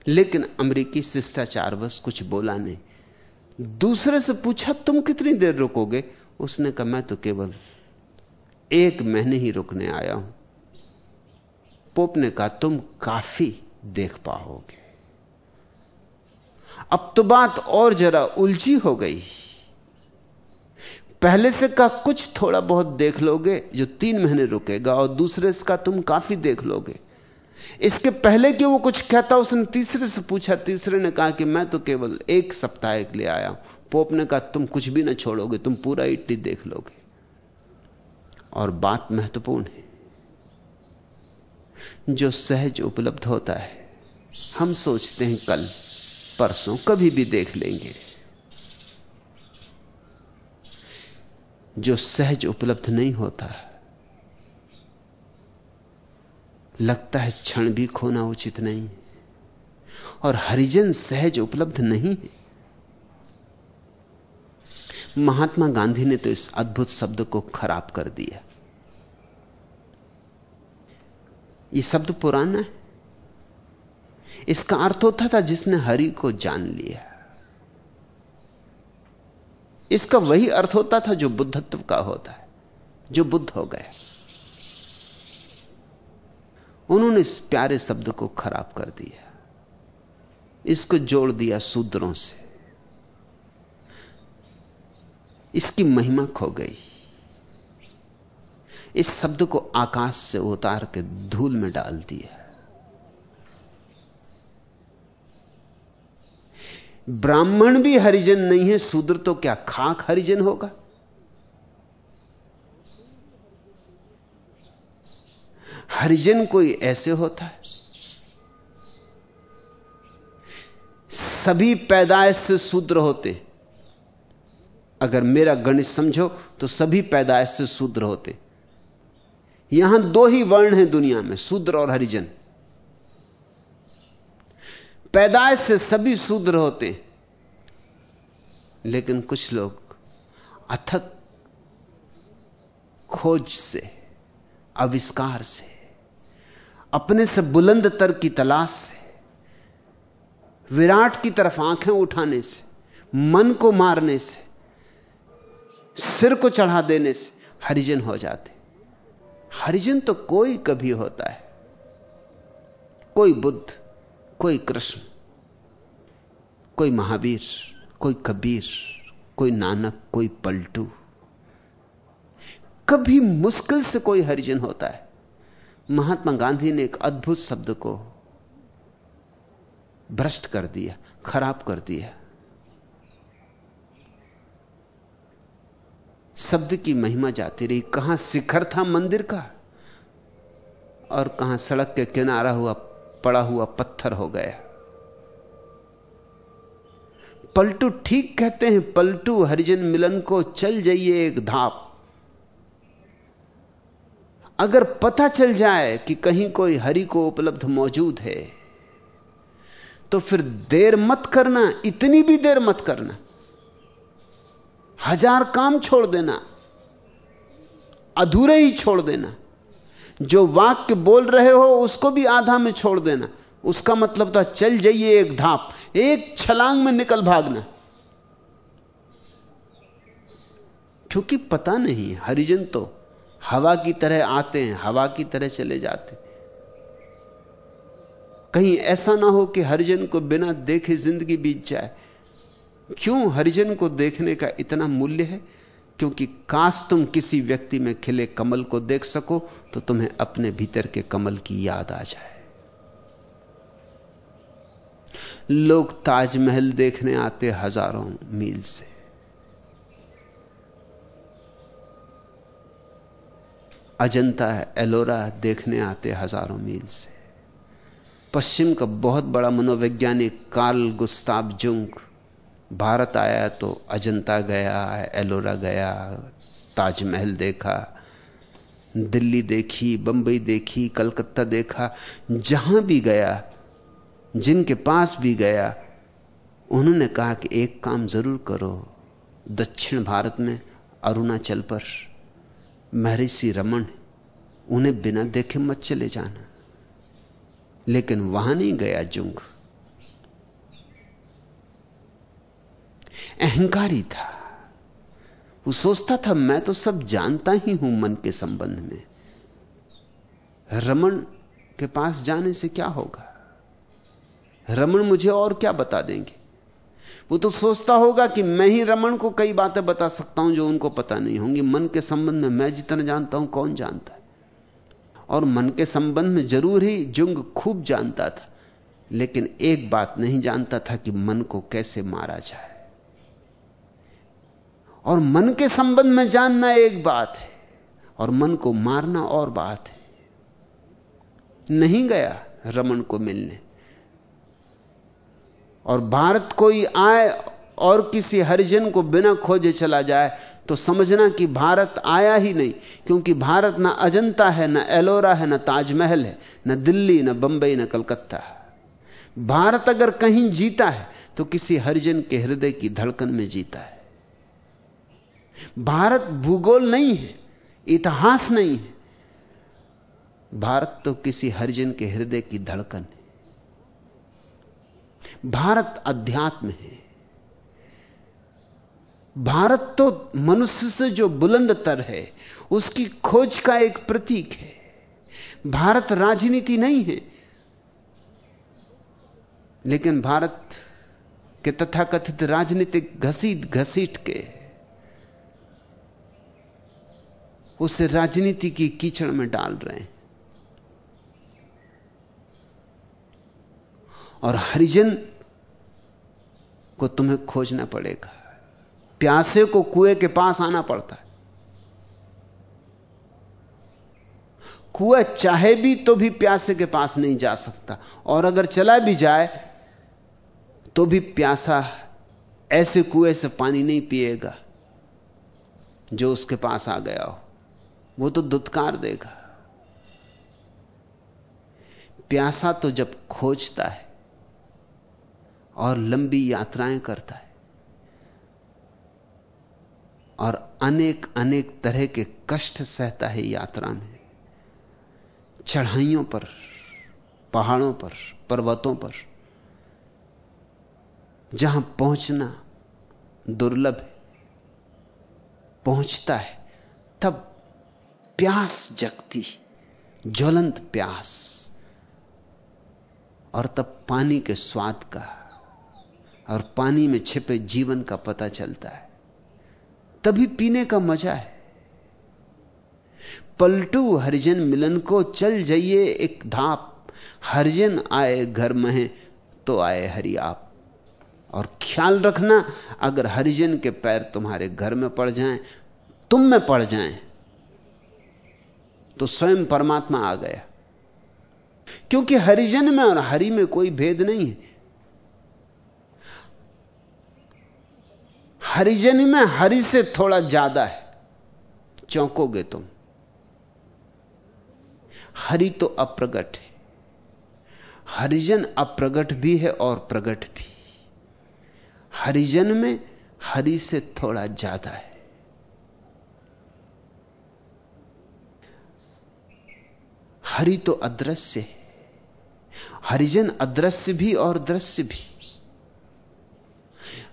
लेकिन अमरीकी शिष्टाचार बस कुछ बोला नहीं। दूसरे से पूछा, तुम कितनी देर रुकोगे? उसने कहा, मैं तो केवल एक महीने ही रुकने आया हूँ। पोप ने कहा, तुम काफ़ी देख पाओगे। अब तो बात और जरा उलझी हो गई। पहले से का कुछ थोड़ा बहुत देख लोगे जो तीन महीने रुकेगा और दूसरे से का तुम काफ़ी देख लोगे। इसके पहले कि वो कुछ कहता, उसने तीसरे से पूछा, तीसरे ने कहा कि मैं तो केवल एक सप्ताह के लिए आया हूँ। पोप ने कहा, तुम कुछ भी ना छोड़ोगे, तुम पूरा इट्टी देख लोगे। और बात महत्वपूर्ण है, जो सहज उपलब्ध होता है, हम सोचते हैं कल परसों कभी भी देख लेंगे। जो सहज उपलब्ध नहीं होता, लगता है क्षण भी खोना उचित नहीं। और हरिजन सहज उपलब्ध नहीं है। महात्मा गांधी ने तो इस अद्भुत शब्द को खराब कर दिया। यह शब्द पुराना है। इसका अर्थ होता था जिसने हरि को जान लिया। इसका वही अर्थ होता था जो बुद्धत्व का होता है, जो बुद्ध हो गए। उन्होंने इस प्यारे शब्द को खराब कर दिया। इसको जोड़ दिया सूद्रों से। इसकी महिमा खो गई। इस शब्द को आकाश से उतार के धूल में डाल दिया। ब्राह्मण भी हरिजन नहीं है, शूद्र तो क्या खाक हरिजन होगा? हरिजन कोई ऐसे होता है? सभी पैदाइश से शूद्र होते। अगर मेरा गणित समझो तो सभी पैदाइश से शूद्र होते। यहाँ दो ही वर्ण हैं दुनिया में, शूद्र और हरिजन। पैदाइश से सभी शूद्र होते। लेकिन कुछ लोग अथक खोज से, आविष्कार से, अपने से बुलंद तर की तलाश से, विराट की तरफ़ आँखें उठाने से, मन को मारने से, सिर को चढ़ा देने से हरिजन हो जाते। हरिजन तो कोई कभी होता है, कोई बुद्ध कोई कृष्ण, कोई महावीर, कोई कबीर, कोई नानक, कोई पलटू। कभी मुश्किल से कोई हरिजन होता है। महात्मा गांधी ने एक अद्भुत शब्द को भ्रष्ट कर दिया, खराब कर दिया। शब्द की महिमा जाती रही, कहाँ शिखर था मंदिर का और कहाँ सड़क के किनारा हुआ पड़ा हुआ पत्थर हो गया। पलटू ठीक कहते हैं, पलटू हरिजन मिलन को चल जाइए एक धाप। अगर पता चल जाए कि कहीं कोई हरि को उपलब्ध मौजूद है तो फिर देर मत करना, इतनी भी देर मत करना। हज़ार काम छोड़ देना, अधूरे ही छोड़ देना। जो वाक्य बोल रहे हो उसको भी आधा में छोड़ देना। उसका मतलब था, चल जाइए एक धाप, एक छलांग में निकल भागना। क्योंकि पता नहीं, हरिजन तो हवा की तरह आते हैं, हवा की तरह चले जाते कहीं ऐसा ना हो कि हरिजन को बिना देखे ज़िंदगी बीत जाए। क्यों हरिजन को देखने का इतना मूल्य है? क्योंकि काश तुम किसी व्यक्ति में खिले कमल को देख सको तो तुम्हें अपने भीतर के कमल की याद आ जाए। लोग ताजमहल देखने आते हज़ारों मील से। अजंता एलोरा देखने आते हज़ारों मील से। पश्चिम का बहुत बड़ा मनोवैज्ञानिक कार्ल गुस्ताब जुंग भारत आया तो अजंता गया, एलोरा गया, ताजमहल देखा, दिल्ली देखी, बंबई देखी, कलकत्ता देखा, जहाँ भी गया, जिनके पास भी गया, उन्होंने कहा कि एक काम ज़रूर करो, दक्षिण भारत में अरुणाचल पर, महर्षि रमन उन्हें बिना देखे मत चले जाना। लेकिन वहाँ नहीं गया जुंग। अहंकारी था। वो सोचता था, मैं तो सब जानता ही हूँ मन के संबंध में। रमन के पास जाने से क्या होगा? रमन मुझे और क्या बता देंगे? वो तो सोचता होगा कि मैं ही रमन को कई बातें बता सकता हूँ जो उनको पता नहीं होंगी। मन के संबंध में मैं जितना जानता हूँ, कौन जानता है? और मन के संबंध में ज़रूर ही जुंग खूब जानता था, लेकिन एक बात नहीं जानता था कि मन को कैसे मारा जाए। और मन के संबंध में जानना एक बात है और मन को मारना और बात है। नहीं गया रमन को मिलने। और भारत कोई आए और किसी हरिजन को बिना खोजे चला जाए तो समझना कि भारत आया ही नहीं, क्योंकि भारत ना अजंता है, ना एलोरा है, ना ताजमहल है, ना दिल्ली, ना बंबई, ना कलकत्ता। भारत अगर कहीं जीता है तो किसी हरिजन के हृदय की धड़कन में जीता है। भारत भूगोल नहीं है, इतिहास नहीं है। भारत तो किसी हरिजन के हृदय की धड़कन है। भारत अध्यात्म है। भारत तो मनुष्य से जो बुलंदतर है, उसकी खोज का एक प्रतीक है। भारत राजनीति नहीं है, लेकिन भारत के तथाकथित राजनीतिक घसीट घसीट के उसे राजनीति की कीचड़ में डाल रहे हैं। और हरिजन को तुम्हें खोजना पड़ेगा। प्यासे को कुएँ के पास आना पड़ता है। कुआ चाहे भी तो भी प्यासे के पास नहीं जा सकता। और अगर चला भी जाए तो भी प्यासा ऐसे कुएँ से पानी नहीं पिएगा, जो उसके पास आ गया हो। वो तो दुत्कार देगा। प्यासा तो जब खोजता है और लंबी यात्राएँ करता है और अनेक अनेक तरह के कष्ट सहता है यात्रा में। चढ़ाइयों पर, पहाड़ों पर, पर्वतों पर, जहाँ पहुँचना दुर्लभ है, पहुँचता है, तब प्यास जगती, ज्वलंत प्यास, और तब पानी के स्वाद का और पानी में छिपे जीवन का पता चलता है। तभी पीने का मज़ा है। पलटू हरिजन मिलन को, चल जाइए एक धाप। हरिजन आए घर में तो आए हरि आप। और ख्याल रखना, अगर हरिजन के पैर तुम्हारे घर में पड़ जाएँ, तुम में पड़ जाएँ। तो स्वयं परमात्मा आ गया। क्योंकि हरिजन में और हरि में कोई भेद नहीं है। हरिजन में हरि से थोड़ा ज़्यादा है। चौंकोगे तुम। हरि तो अप्रगट है। हरिजन अप्रगट भी है और प्रगट भी। हरिजन में हरि से थोड़ा ज़्यादा है। हरि तो अदृश्य है। हरिजन अदृश्य भी और दृश्य भी।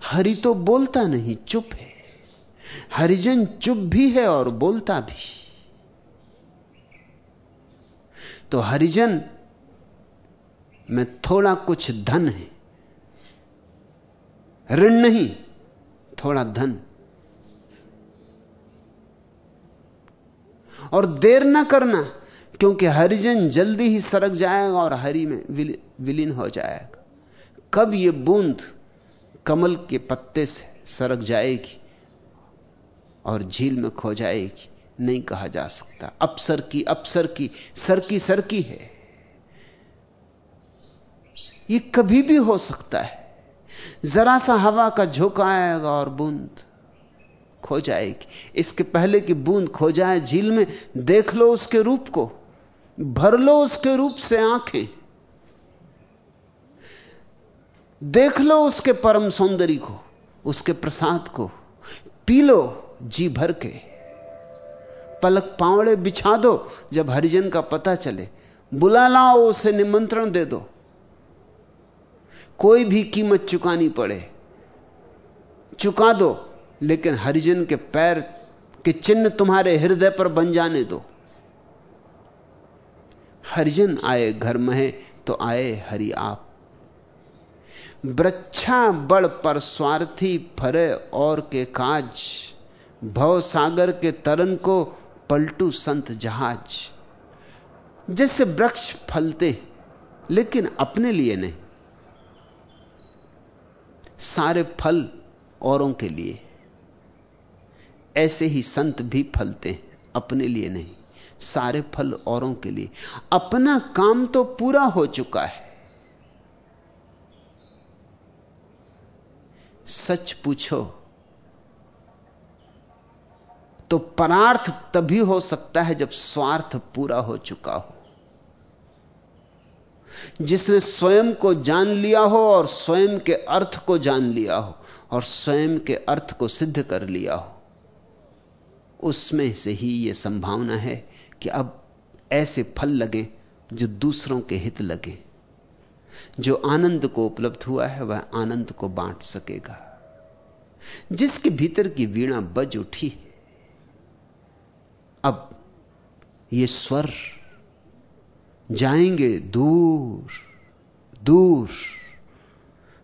हरि तो बोलता नहीं, चुप है। हरिजन चुप भी है और बोलता भी। तो हरिजन, में थोड़ा कुछ धन है। ऋण नहीं, थोड़ा धन। और देर ना करना। क्योंकि हरिजन जल्दी ही सरक जाएगा और हरि में विलीन हो जाएगा। कब यह बूंद कमल के पत्ते से सरक जाएगी और झील में खो जाएगी? नहीं कहा जा सकता। अपसर की अपसर की, सर की सर की है। ये कभी भी हो सकता है। जरा सा हवा का झोंका आएगा और बूंद खो जाएगी। इसके पहले कि बूंद खो जाए झील में, देख लो उसके रूप को। भर लो उसके रूप से आँखें। देख लो उसके परम सौंदर्य को, उसके प्रसाद को। पी लो जी भर के। पलक पावड़े बिछा दो, जब हरिजन का पता चले। बुला लाओ, उसे निमंत्रण दे दो। कोई भी कीमत चुकानी पड़े। चुका दो, लेकिन हरिजन के पैर के चिन्ह तुम्हारे हृदय पर बन जाने दो। हरिजन आए, घर में तो आए हरि आप। वृक्षा बड़ पर स्वार्थी फरे और के काज, भव सागर के तरन को पलटू संत जहाज़। जैसे वृक्ष फलते, लेकिन अपने लिए नहीं। सारे फल औरों के लिए। ऐसे ही संत भी फलते अपने लिए नहीं। सारे फल औरों के लिए। अपना काम तो पूरा हो चुका है। सच पूछो तो परार्थ तभी हो सकता है जब स्वार्थ पूरा हो चुका हो। जिसने स्वयं को जान लिया हो और स्वयं के अर्थ को जान लिया हो और स्वयं के अर्थ को सिद्ध कर लिया हो, उसमें से ही यह संभावना है कि अब ऐसे फल लगे जो दूसरों के हित लगे। जो आनंद को उपलब्ध हुआ है, वह आनंद को बांट सकेगा। जिसके भीतर की वीणा बज उठी अब ये स्वर जाएँगे दूर दूर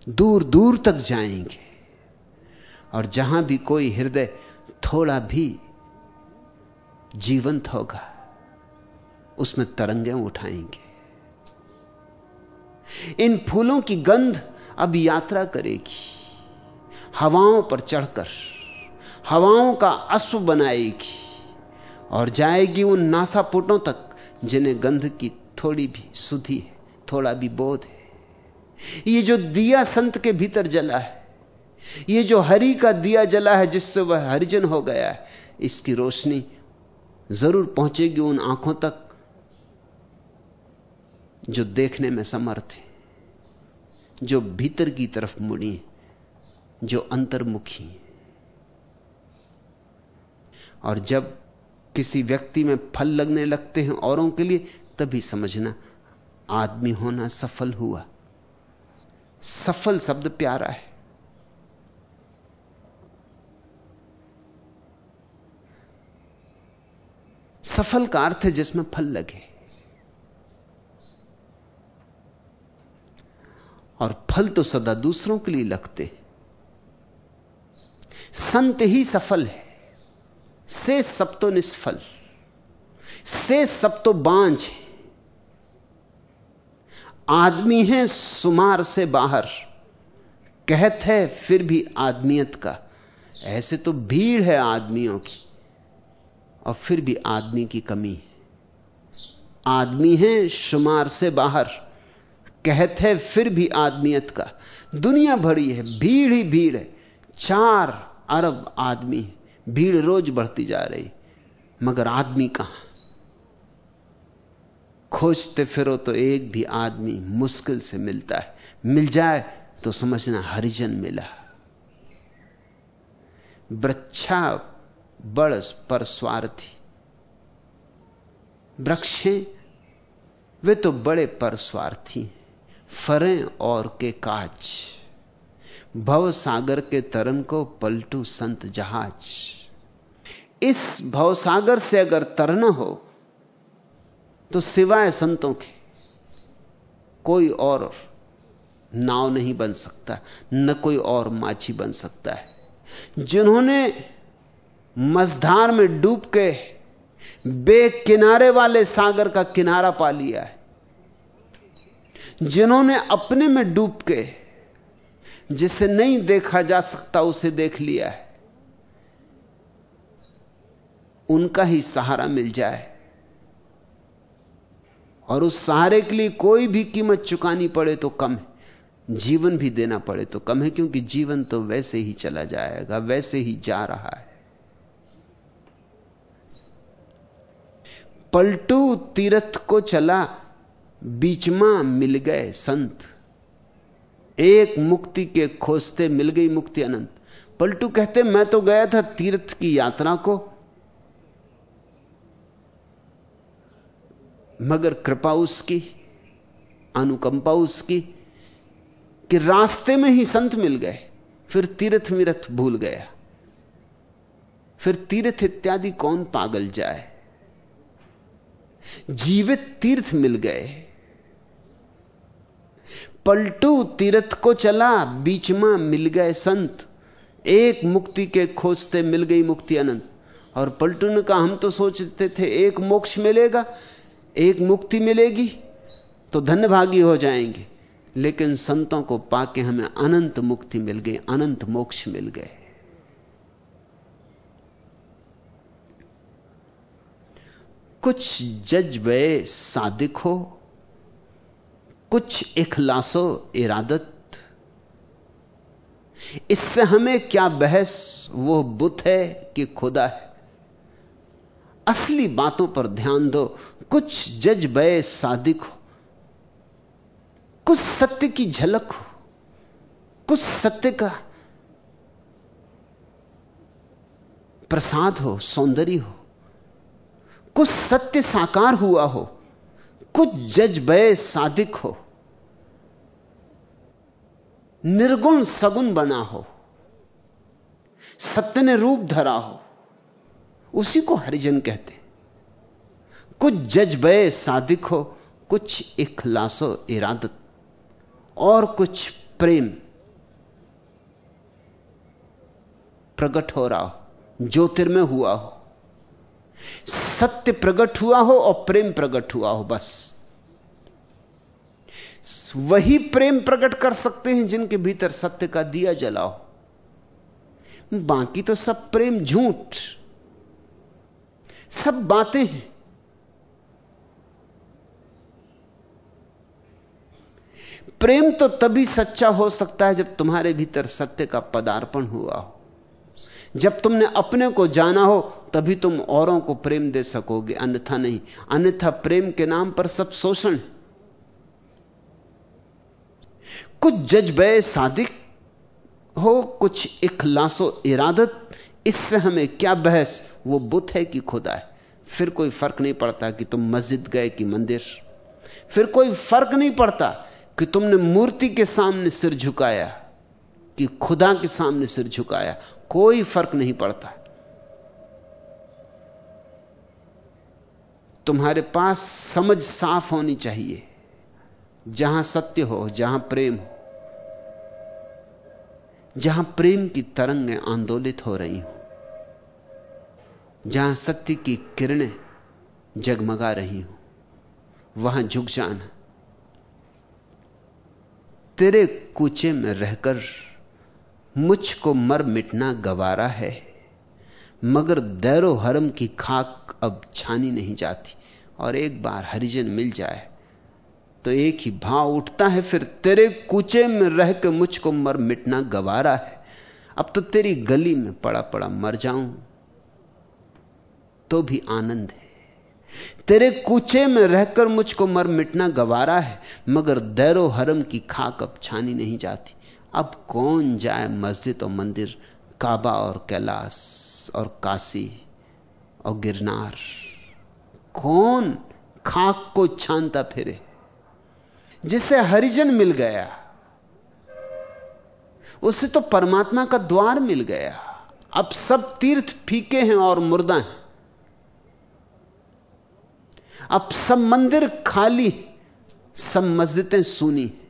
दूर दूर तक जाएँगे। और जहाँ भी कोई हृदय थोड़ा भी जीवंत होगा उसमें तरंगें उठाएँगे। इन फूलों की गंध अब यात्रा करेगी। हवाओं पर चढ़कर, हवाओं का अश्व बनाएगी और जाएगी उन नासापुटों तक जिन्हें गंध की थोड़ी भी सुधी है, थोड़ा भी बोध है। ये जो दिया संत के भीतर जला है, ये जो हरि का दिया जला है जिससे वह हरिजन हो गया है, इसकी रोशनी ज़रूर पहुंचेगी उन आँखों तक जो देखने में समर्थ है, जो भीतर की तरफ़ मुड़ी जो अंतर्मुखी है। और जब किसी व्यक्ति में फल लगने लगते हैं औरों के लिए, तभी समझना, आदमी होना सफल हुआ। सफल शब्द प्यारा है। सफल का अर्थ है जिसमें फल लगे। और फल तो सदा दूसरों के लिए लगते संत ही सफल है। से सब तो निष्फल। से सब तो बांझ है। आदमी है सुमार से बाहर। कहत है फिर भी आदमियत का। ऐसे तो भीड़ है आदमियों की। और फिर भी आदमी की कमी है। आदमी है शुमार से बाहर। कहत है, फिर भी आदमियत का। दुनिया भरी है, भीड़ ही भीड़ है। चार अरब आदमी भीड़ रोज बढ़ती जा रही। मगर आदमी कहाँ? खोजते फिरो तो एक भी आदमी मुश्किल से मिलता है। मिल जाए तो समझना हरिजन मिला। वृक्षा बड़ पर स्वार्थी। वृक्षें, वे तो बड़े पर स्वार्थी फरें और के काज। भव सागर के तरन को पलटू संत जहाज़। इस भव सागर से अगर तरना हो तो सिवाय संतों के कोई और नाव नहीं बन सकता, न कोई और माछी बन सकता है। जिन्होंने मझधार में डूब के बे किनारे वाले सागर का किनारा पा लिया है जिन्होंने अपने में डूब के जिसे नहीं देखा जा सकता, उसे देख लिया है। उनका ही सहारा मिल जाए। और उस सहारे के लिए कोई भी कीमत चुकानी पड़े तो कम है। जीवन भी देना पड़े तो कम है, क्योंकि जीवन तो वैसे ही चला जाएगा, वैसे ही जा रहा है। पलटू तीरथ को चला बीच में मिल गए संत। एक मुक्ति के खोजते मिल गई मुक्ति अनंत। पलटू कहते, मैं तो गया था तीर्थ की यात्रा को, मगर कृपा उसकी, अनुकंपा उसकी, कि रास्ते में ही संत मिल गए। फिर तीर्थ मिरथ भूल गया। फिर तीर्थ इत्यादि कौन पागल जाए? जीवित तीर्थ मिल गए। पलटू तीर्थ को चला, बीच में मिल गए संत। एक मुक्ति के खोजते मिल गई मुक्ति अनंत। और पलटू ने कहा, हम तो सोचते थे एक मोक्ष मिलेगा, एक मुक्ति मिलेगी तो धन्यभागी हो जाएँगे। लेकिन संतों को पाके हमें अनंत मुक्ति मिल गई, अनंत मोक्ष मिल गए। कुछ जज्बे सादिक हो कुछ इखलासो, इरादत। इससे हमें क्या बहस? वो बुत है कि खुदा है। असली बातों पर ध्यान दो। कुछ जज जज्बे सादिक हो। कुछ सत्य की झलक हो। कुछ सत्य का प्रसाद हो, सौंदर्य हो। कुछ सत्य साकार हुआ हो। कुछ जज जज्बे सादिक हो, निर्गुण सगुण बना हो, सत्य ने रूप धरा हो, उसी को हरिजन कहते कुछ जज जज्बे सादिक हो, कुछ इखलासो इरादत, और कुछ प्रेम प्रकट हो रहा हो, ज्योतिर्मय हुआ हो। सत्य प्रकट हुआ हो और प्रेम प्रकट हुआ हो, बस। वही प्रेम प्रकट कर सकते हैं जिनके भीतर सत्य का दिया जलाओ बाकी तो सब प्रेम झूठ। सब बातें हैं। प्रेम तो तभी सच्चा हो सकता है जब तुम्हारे भीतर सत्य का पदार्पण हुआ हो। जब तुमने अपने को जाना हो, तभी तुम औरों को प्रेम दे सकोगे। अन्यथा नहीं। अन्यथा प्रेम के नाम पर सब शोषण कुछ जज्बे सादिक हो, कुछ इखलासो इरादत, इससे हमें क्या बहस? वो बुत है कि खुदा है। फिर कोई फ़र्क नहीं पड़ता कि तुम मस्जिद गए कि मंदिर। फिर कोई फ़र्क नहीं पड़ता कि तुमने मूर्ति के सामने सिर झुकाया। कि खुदा के सामने सिर झुकाया, कोई फ़र्क नहीं पड़ता। तुम्हारे पास समझ साफ़ होनी चाहिए, जहाँ सत्य हो, जहाँ प्रेम हो, जहाँ प्रेम की तरंगें आंदोलित हो रही हो, जहाँ सत्य की किरणें जगमगा रही हो, वहाँ झुक जाना। तेरे कूचे में रहकर मुझको मर मिटना गवारा है, मगर दैरो हरम की खाक अब छानी नहीं जाती, और एक बार हरिजन मिल जाए तो एक ही भाव उठता है, फिर तेरे कूचे में रह के मुझको मर मिटना गवारा है। अब तो तेरी गली में पड़ा पड़ा मर जाऊँ तो भी आनंद है। तेरे कूचे में रहकर मुझको मर मिटना गवारा है, मगर दैरो हरम की खाक अब छानी नहीं जाती। अब कौन जाए मस्जिद और मंदिर, काबा और कैलाश और काशी और गिरनार? कौन खाक को छानता फिरे? जिसे हरिजन मिल गया उसे तो परमात्मा का द्वार मिल गया। अब सब तीर्थ फीके हैं और मुर्दा हैं। अब सब मंदिर खाली, सब मस्जिदें सुनी।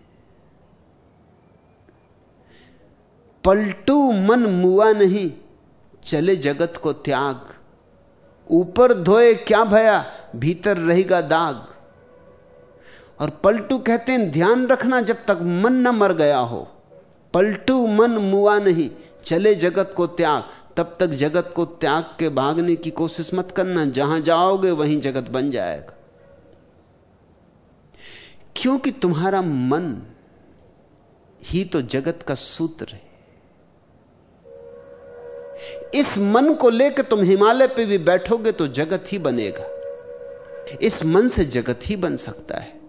पलटू मन मुआ नहीं, चले जगत को त्याग। ऊपर धोए क्या भया, भीतर रहेगा दाग। और पलटू कहते हैं, ध्यान रखना जब तक मन न मर गया हो। पलटू मन मुआ नहीं, चले जगत को त्याग। तब तक जगत को त्याग के भागने की कोशिश मत करना, जहाँ जाओगे वहीं जगत बन जाएगा। क्योंकि तुम्हारा मन ही तो जगत का सूत्र है। इस मन को लेकर तुम हिमालय पे भी बैठोगे तो जगत ही बनेगा। इस मन से जगत ही बन सकता है।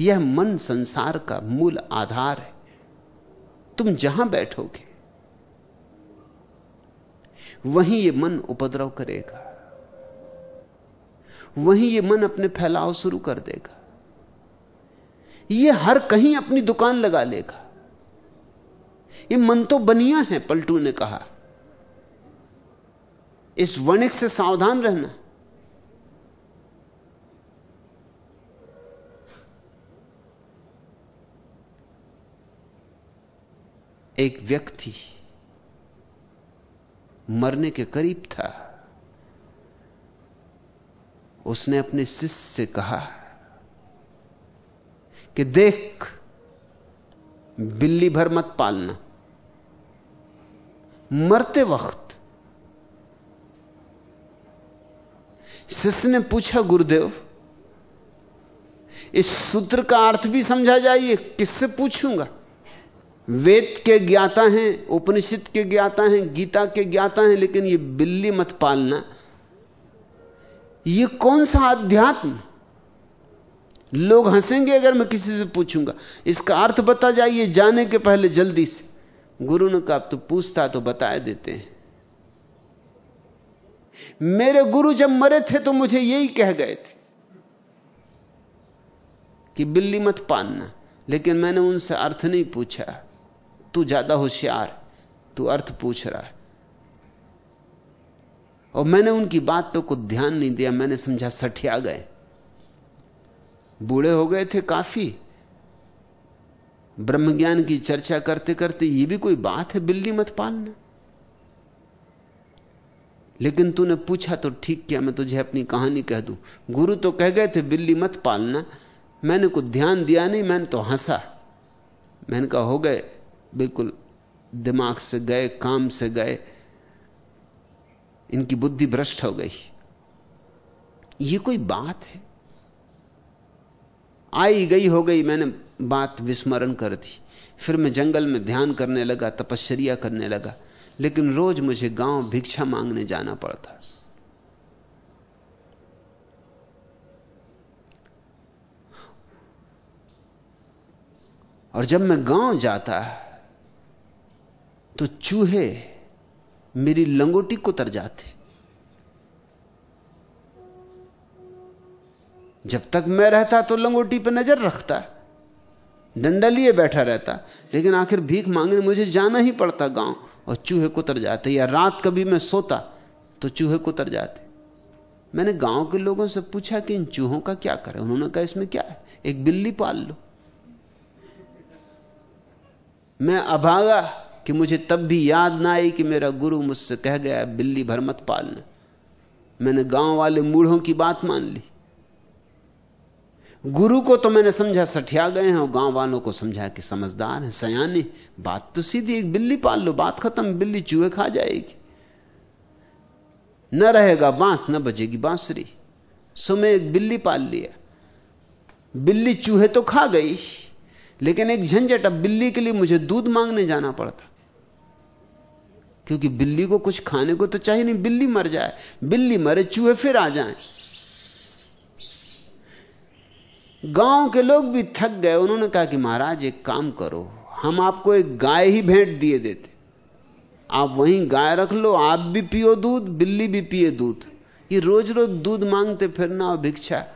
यह मन संसार का मूल आधार है। तुम जहाँ बैठोगे, वहीं यह मन उपद्रव करेगा। वहीं यह मन अपने फैलाव शुरू कर देगा। यह हर कहीं अपनी दुकान लगा लेगा। यह मन तो बनिया है, पलटू ने कहा। इस वणिक से सावधान रहना। एक व्यक्ति मरने के करीब था। उसने अपने शिष्य से कहा कि देख, बिल्ली भर मत पालना। मरते वक्त शिष्य ने पूछा, गुरुदेव, इस सूत्र का अर्थ भी समझा जाइए, किससे पूछूँगा? वेद के ज्ञाता हैं, उपनिषद के ज्ञाता हैं, गीता के ज्ञाता हैं, लेकिन ये बिल्ली मत पालना। ये कौन सा अध्यात्म? लोग हंसेंगे अगर मैं किसी से पूछूँगा। इसका अर्थ बता जाइए, जाने के पहले जल्दी से। गुरु ने कहा तो पूछता तो बताए देते हैं। मेरे गुरु जब मरे थे तो मुझे यही कह गए थे कि बिल्ली मत पालना, लेकिन मैंने उनसे अर्थ नहीं पूछा। तू ज़्यादा होशियार, तू अर्थ पूछ रहा है। और मैंने उनकी बात तो कुछ ध्यान नहीं दिया, मैंने समझा सठिया गए। बूढ़े हो गए थे काफ़ी। ब्रह्मज्ञान की चर्चा करते करते ये भी कोई बात है, बिल्ली मत पालना। लेकिन तूने पूछा तो ठीक किया, मैं तुझे अपनी कहानी कह दूँ। गुरु तो कह गए थे, बिल्ली मत पालना। मैंने कुछ ध्यान दिया नहीं, मैंने तो हंसा। मैंने कहा, हो गए, बिल्कुल दिमाग से गए, काम से गए। इनकी बुद्धि भ्रष्ट हो गई। ये कोई बात है? आई गई, हो गई, मैंने बात विस्मरण कर दी। फिर मैं जंगल में ध्यान करने लगा, तपश्चर्या करने लगा। लेकिन रोज मुझे गाँव भिक्षा मांगने जाना पड़ता। और जब मैं गाँव जाता तो चूहे मेरी लंगोटी को तर जाते। जब तक मैं रहता तो लंगोटी पर नज़र रखता डंडा लिए बैठा रहता, लेकिन आखिर भीख मांगने मुझे जाना ही पड़ता गाँव। और चूहे कुतर जाते या रात कभी मैं सोता तो चूहे कुतर जाते मैंने गाँव के लोगों से पूछा कि इन चूहों का क्या करें? उन्होंने कहा, इसमें क्या है? एक बिल्ली पाल लो। मैं अभागा कि मुझे तब भी याद ना आई कि मेरा गुरु मुझसे कह गया, बिल्ली भर मत पालना। मैंने गाँव वाले मूढ़ों की बात मान ली। गुरु को तो मैंने समझा, सठिया गए हैं और गाँव वालों को समझा कि समझदार है, सयाने। बात तो सीधी, एक बिल्ली पाल लो, बात खत्म, बिल्ली चूहे खा जाएगी। न रहेगा बाँस, न बजेगी बांसुरी। सो मैं एक बिल्ली पाल लिया। बिल्ली चूहे तो खा गई, लेकिन एक झंझट, अब बिल्ली के लिए मुझे दूध मांगने जाना पड़ता। क्योंकि बिल्ली को कुछ खाने को तो चाहिए नहीं, बिल्ली मर जाए। बिल्ली मरे, चूहे फिर आ जाएँ। गाँव के लोग भी थक गए। उन्होंने कहा कि महाराज, एक काम करो, हम आपको एक गाय ही भेंट दिए देते। आप वहीं गाय रख लो, आप भी पियो दूध, बिल्ली भी पिए दूध। ये रोज रोज दूध मांगते फिरना और भिक्षा।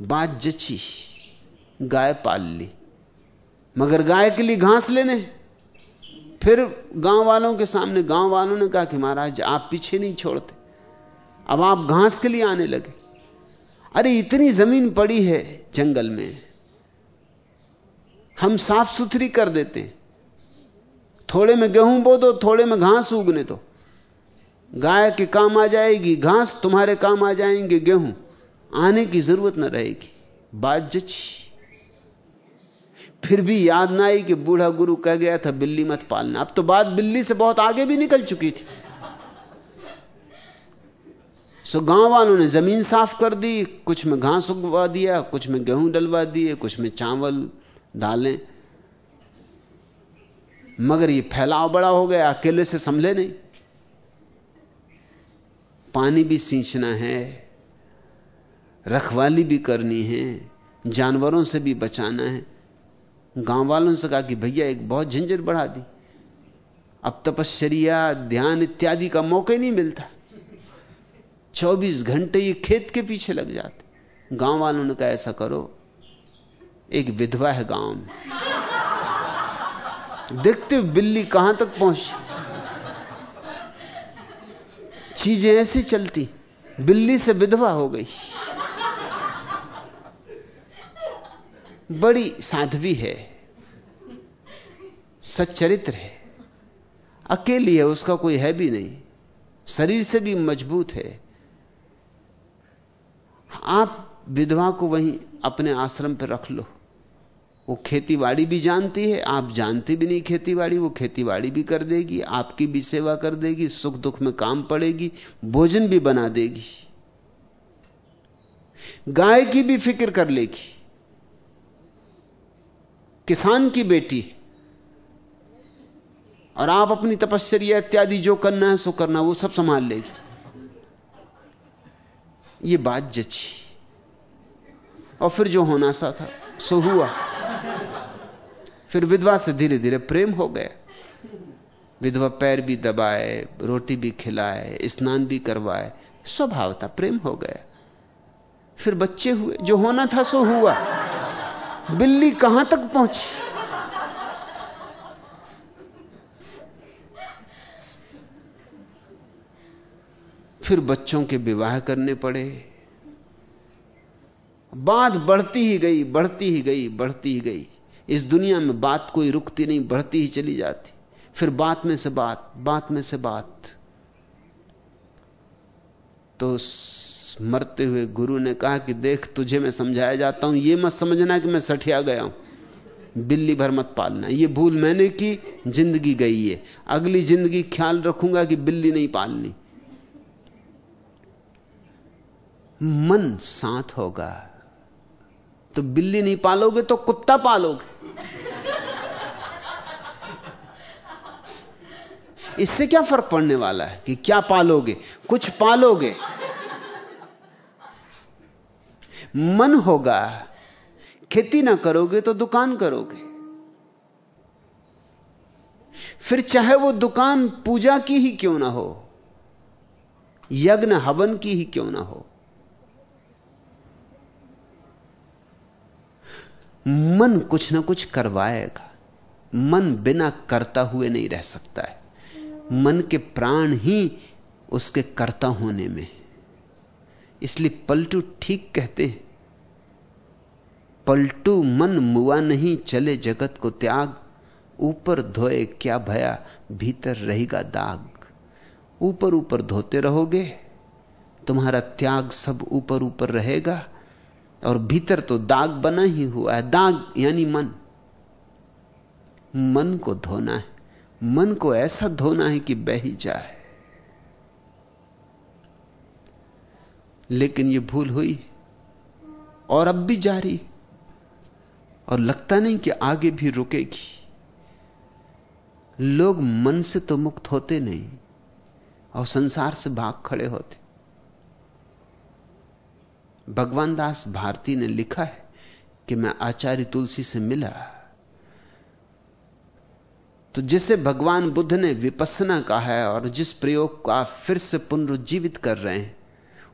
बात जची, गाय पाल ली। मगर गाय के लिए घास लेने। फिर गाँव वालों के सामने, गाँव वालों ने कहा कि महाराज, आप पीछे नहीं छोड़ते। अब आप घास के लिए आने लगे। अरे इतनी ज़मीन पड़ी है जंगल में। हम साफ़ सुथरी कर देते। थोड़े में गेहूँ बो दो, थोड़े में घास उगने दो। गाय के काम आ जाएगी, घास तुम्हारे काम आ जाएँगे, गेहूँ। आने की ज़रूरत न रहेगी। बात जची। फिर भी याद ना आई कि बूढ़ा गुरु कह गया था, बिल्ली मत पालना। अब तो बात बिल्ली से बहुत आगे भी निकल चुकी थी। सो गाँव वालों ने ज़मीन साफ़ कर दी, कुछ में घास उगवा दिया, कुछ में गेहूँ डलवा दिए, कुछ में चावल दालें मगर ये फैलाव बड़ा हो गया, अकेले से संभले नहीं। पानी भी सींचना है, रखवाली भी करनी है, जानवरों से भी बचाना है। गाँव वालों से कहा कि भैया, एक बहुत झंझट बढ़ा दी। अब तपश्चर्या, ध्यान इत्यादि का मौका ही नहीं मिलता। 24 घंटे ये खेत के पीछे लग जाते। गाँव वालों ने कहा, ऐसा करो, एक विधवा है गाँव में। देखते बिल्ली कहाँ तक पहुँची? चीज़ें ऐसी चलती, बिल्ली से विधवा हो गई। बड़ी साध्वी है, सच्चरित्र है। अकेली है, उसका कोई है भी नहीं। शरीर से भी मज़बूत है। आप विधवा को वहीं अपने आश्रम पर रख लो। वो खेतीबाड़ी भी जानती है, आप जानते भी नहीं खेतीबाड़ी, वो खेतीबाड़ी भी कर देगी, आपकी भी सेवा कर देगी, सुख दुख में काम पड़ेगी, भोजन भी बना देगी। गाय की भी फ़िक्र कर लेगी। किसान की बेटी और आप अपनी तपस्या इत्यादि जो करना है, सो करना, वो सब संभाल लेगी। ये बात जची। और फिर जो होना सा था, सो हुआ। फिर विधवा से धीरे धीरे प्रेम हो गया। विधवा पैर भी दबाए, रोटी भी खिलाए, स्नान भी करवाए, स्वभाव था, प्रेम हो गया। फिर बच्चे हुए, जो होना था, सो हुआ। बिल्ली कहाँ तक पहुँची? फिर बच्चों के विवाह करने पड़े। बात बढ़ती ही गई, बढ़ती ही गई, बढ़ती ही गई। इस दुनिया में बात कोई रुकती नहीं, बढ़ती ही चली जाती। फिर बात में से बात बात में से बात। तो मरते हुए गुरु ने कहा कि देख, तुझे मैं समझाया जाता हूँ। यह मत समझना कि मैं सठिया गया हूँ। बिल्ली भर मत पालना। यह भूल मैंने की, ज़िंदगी गई है। अगली ज़िंदगी ख्याल रखूँगा कि बिल्ली नहीं पालनी। मन साथ होगा। तो बिल्ली नहीं पालोगे तो कुत्ता पालोगे। इससे क्या फ़र्क पड़ने वाला है कि क्या पालोगे? कुछ पालोगे। मन होगा। खेती ना करोगे तो दुकान करोगे। फिर चाहे वो दुकान पूजा की ही क्यों ना हो, यज्ञ हवन की ही क्यों ना हो मन कुछ ना कुछ करवाएगा। मन बिना करता हुए नहीं रह सकता है। मन के प्राण ही उसके कर्ता होने में इसलिए पलटू ठीक कहते हैं। पलटू मन मुआ नहीं, चले जगत को त्याग। ऊपर धोए क्या भया, भीतर रहेगा दाग। ऊपर ऊपर धोते रहोगे, तुम्हारा त्याग सब ऊपर ऊपर रहेगा। और भीतर तो दाग बना ही हुआ है। दाग यानी मन। मन को धोना है। मन को ऐसा धोना है कि बह ही जाए। लेकिन यह भूल हुई। और अब भी जारी। और लगता नहीं कि आगे भी रुकेगी। लोग मन से तो मुक्त होते नहीं। और संसार से भाग खड़े होते। भगवान दास भारती ने लिखा है कि मैं आचार्य तुलसी से मिला। तो जिसे भगवान बुद्ध ने विपसना कहा है और जिस प्रयोग को आप फिर से पुनरुज्जीवित कर रहे हैं,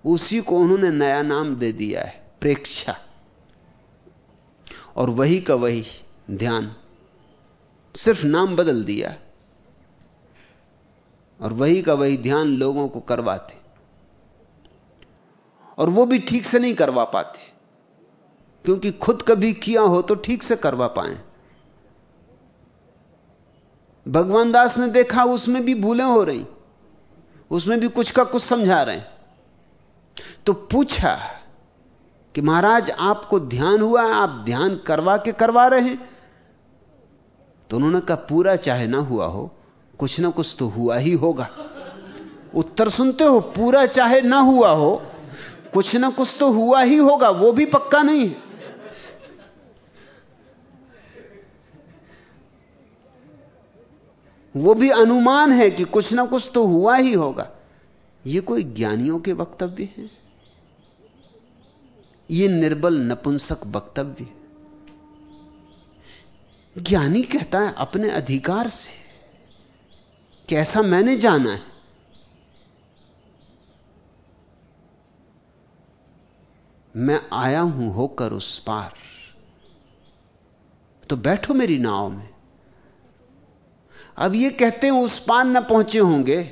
उसी को उन्होंने नया नाम दे दिया है, प्रेक्षा। और वही का वही ध्यान। सिर्फ़ नाम बदल दिया। और वही का वही ध्यान लोगों को करवाते। और वो भी ठीक से नहीं करवा पाते। क्योंकि खुद कभी किया हो तो ठीक से करवा पाए। भगवान दास ने देखा, उसमें भी भूलें हो रही। उसमें भी कुछ का कुछ समझा रहे हैं। तो पूछा कि महाराज, आपको ध्यान हुआ, आप ध्यान करवा के करवा रहे हैं? तो उन्होंने कहा, पूरा चाहे ना हुआ हो, कुछ ना कुछ तो हुआ ही होगा। उत्तर सुनते हो, पूरा चाहे ना हुआ हो कुछ ना कुछ तो हुआ ही होगा, वो भी पक्का नहीं। है वो भी अनुमान है कि कुछ ना कुछ तो हुआ ही होगा। ये कोई ज्ञानियों के वक्तव्य है? ये निर्बल, नपुंसक वक्तव्य। ज्ञानी कहता है, अपने अधिकार से। कैसा मैंने जाना है? मैं आया हूँ होकर उस पार। तो बैठो मेरी नाव में। अब ये कहते हैं उस पार न पहुँचे होंगे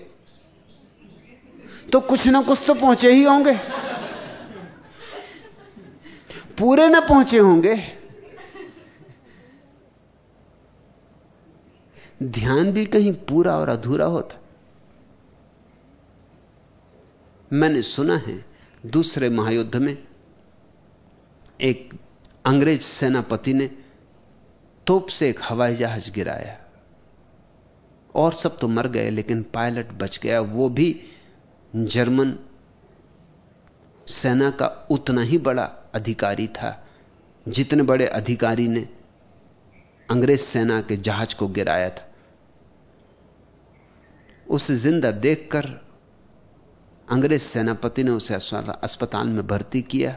तो कुछ ना कुछ तो पहुँचे ही होंगे। पूरे ना पहुँचे होंगे। ध्यान भी कहीं पूरा और अधूरा होता। मैंने सुना है दूसरे महायुद्ध में एक अंग्रेज़ सेनापति ने तोप से एक हवाई जहाज़ गिराया। और सब तो मर गए, लेकिन पायलट बच गया। वो भी जर्मन सेना का उतना ही बड़ा अधिकारी था, जितने बड़े अधिकारी ने अंग्रेज़ सेना के जहाज़ को गिराया था। उसे ज़िंदा देखकर अंग्रेज़ सेनापति ने उसे अस्पताल में भर्ती किया।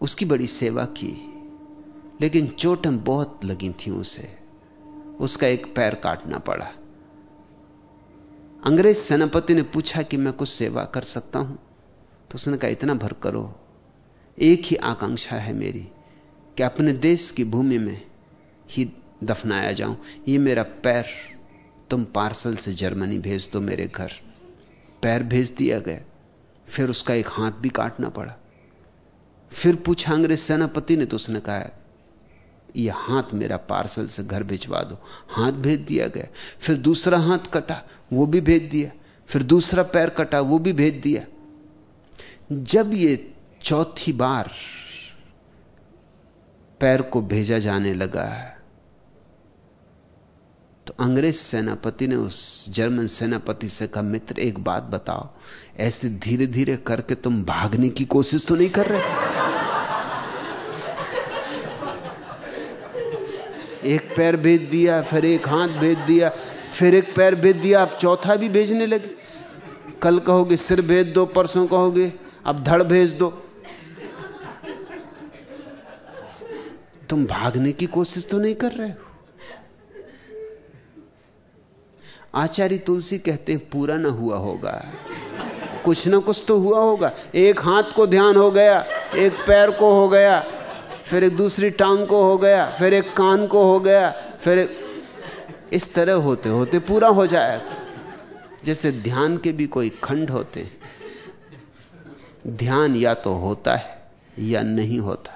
उसकी बड़ी सेवा की। लेकिन चोटें बहुत लगी थी उसे। उसका एक पैर काटना पड़ा। अंग्रेज़ सेनापति ने पूछा कि मैं कुछ सेवा कर सकता हूँ? तो उसने कहा, इतना भर करो। एक ही आकांक्षा है मेरी, कि अपने देश की भूमि में ही दफनाया जाऊँ। ये मेरा पैर। तुम पार्सल से जर्मनी भेज दो मेरे घर। पैर भेज दिया गया। फिर उसका एक हाथ भी काटना पड़ा। फिर पूछा अंग्रेज़ सेनापति ने तो उसने कहा यह हाथ मेरा पार्सल से घर भिजवा दो। हाथ भेज दिया गया। फिर दूसरा हाथ कटा, वो भी भेज दिया। फिर दूसरा पैर कटा, वो भी भेज दिया। जब ये चौथी बार पैर को भेजा जाने लगा तो अंग्रेज़ सेनापति ने उस जर्मन सेनापति से कहा, मित्र, एक बात बताओ, ऐसे धीरे धीरे करके तुम भागने की कोशिश तो नहीं कर रहे? एक पैर भेज दिया, फिर एक हाथ भेज दिया, फिर एक पैर भेज दिया, आप चौथा भी भेजने लगे। कल कहोगे, सिर भेज दो, परसों कहोगे, अब धड़ भेज दो। तुम भागने की कोशिश तो नहीं कर रहे हो। आचार्य तुलसी कहते हैं, पूरा ना हुआ होगा। कुछ ना कुछ तो हुआ होगा। एक हाथ को ध्यान हो गया, एक पैर को हो गया, फिर एक दूसरी टांग को हो गया, फिर एक कान को हो गया, फिर इस तरह होते होते पूरा हो जाएगा जैसे ध्यान के भी कोई खंड होते ध्यान या तो होता है, या नहीं होता।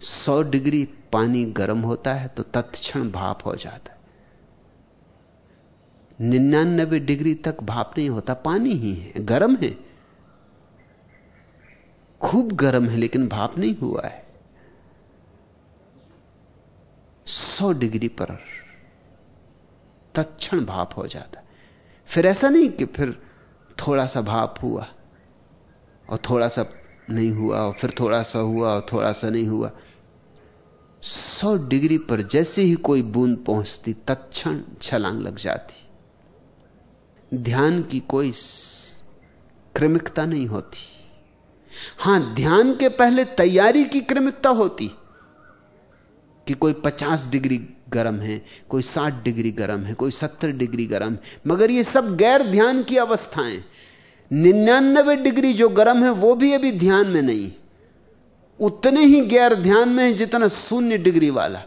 सौ डिग्री पानी गर्म होता है तो तत्क्षण भाप हो जाता है। निन्यानबे डिग्री तक भाप नहीं होता, पानी ही है, गर्म है। खूब गर्म है, लेकिन भाप नहीं हुआ है। सौ डिग्री पर तत्क्षण भाप हो जाता। फिर ऐसा नहीं कि फिर थोड़ा सा भाप हुआ, और थोड़ा सा नहीं हुआ, और फिर थोड़ा सा हुआ, और थोड़ा सा नहीं हुआ। सौ डिग्री पर जैसे ही कोई बूंद पहुँचती, तत्क्षण छलांग लग जाती। ध्यान की कोई क्रमिकता नहीं होती। हाँ, ध्यान के पहले तैयारी की क्रमिकता होती। कि कोई 50 डिग्री गर्म है, कोई 60 डिग्री गर्म है, कोई 70 डिग्री गर्म मगर ये सब गैर ध्यान की अवस्थाएँ। निन्यानबे डिग्री जो गर्म है, वो भी अभी ध्यान में नहीं। उतने ही गैर ध्यान में है जितना शून्य डिग्री वाला।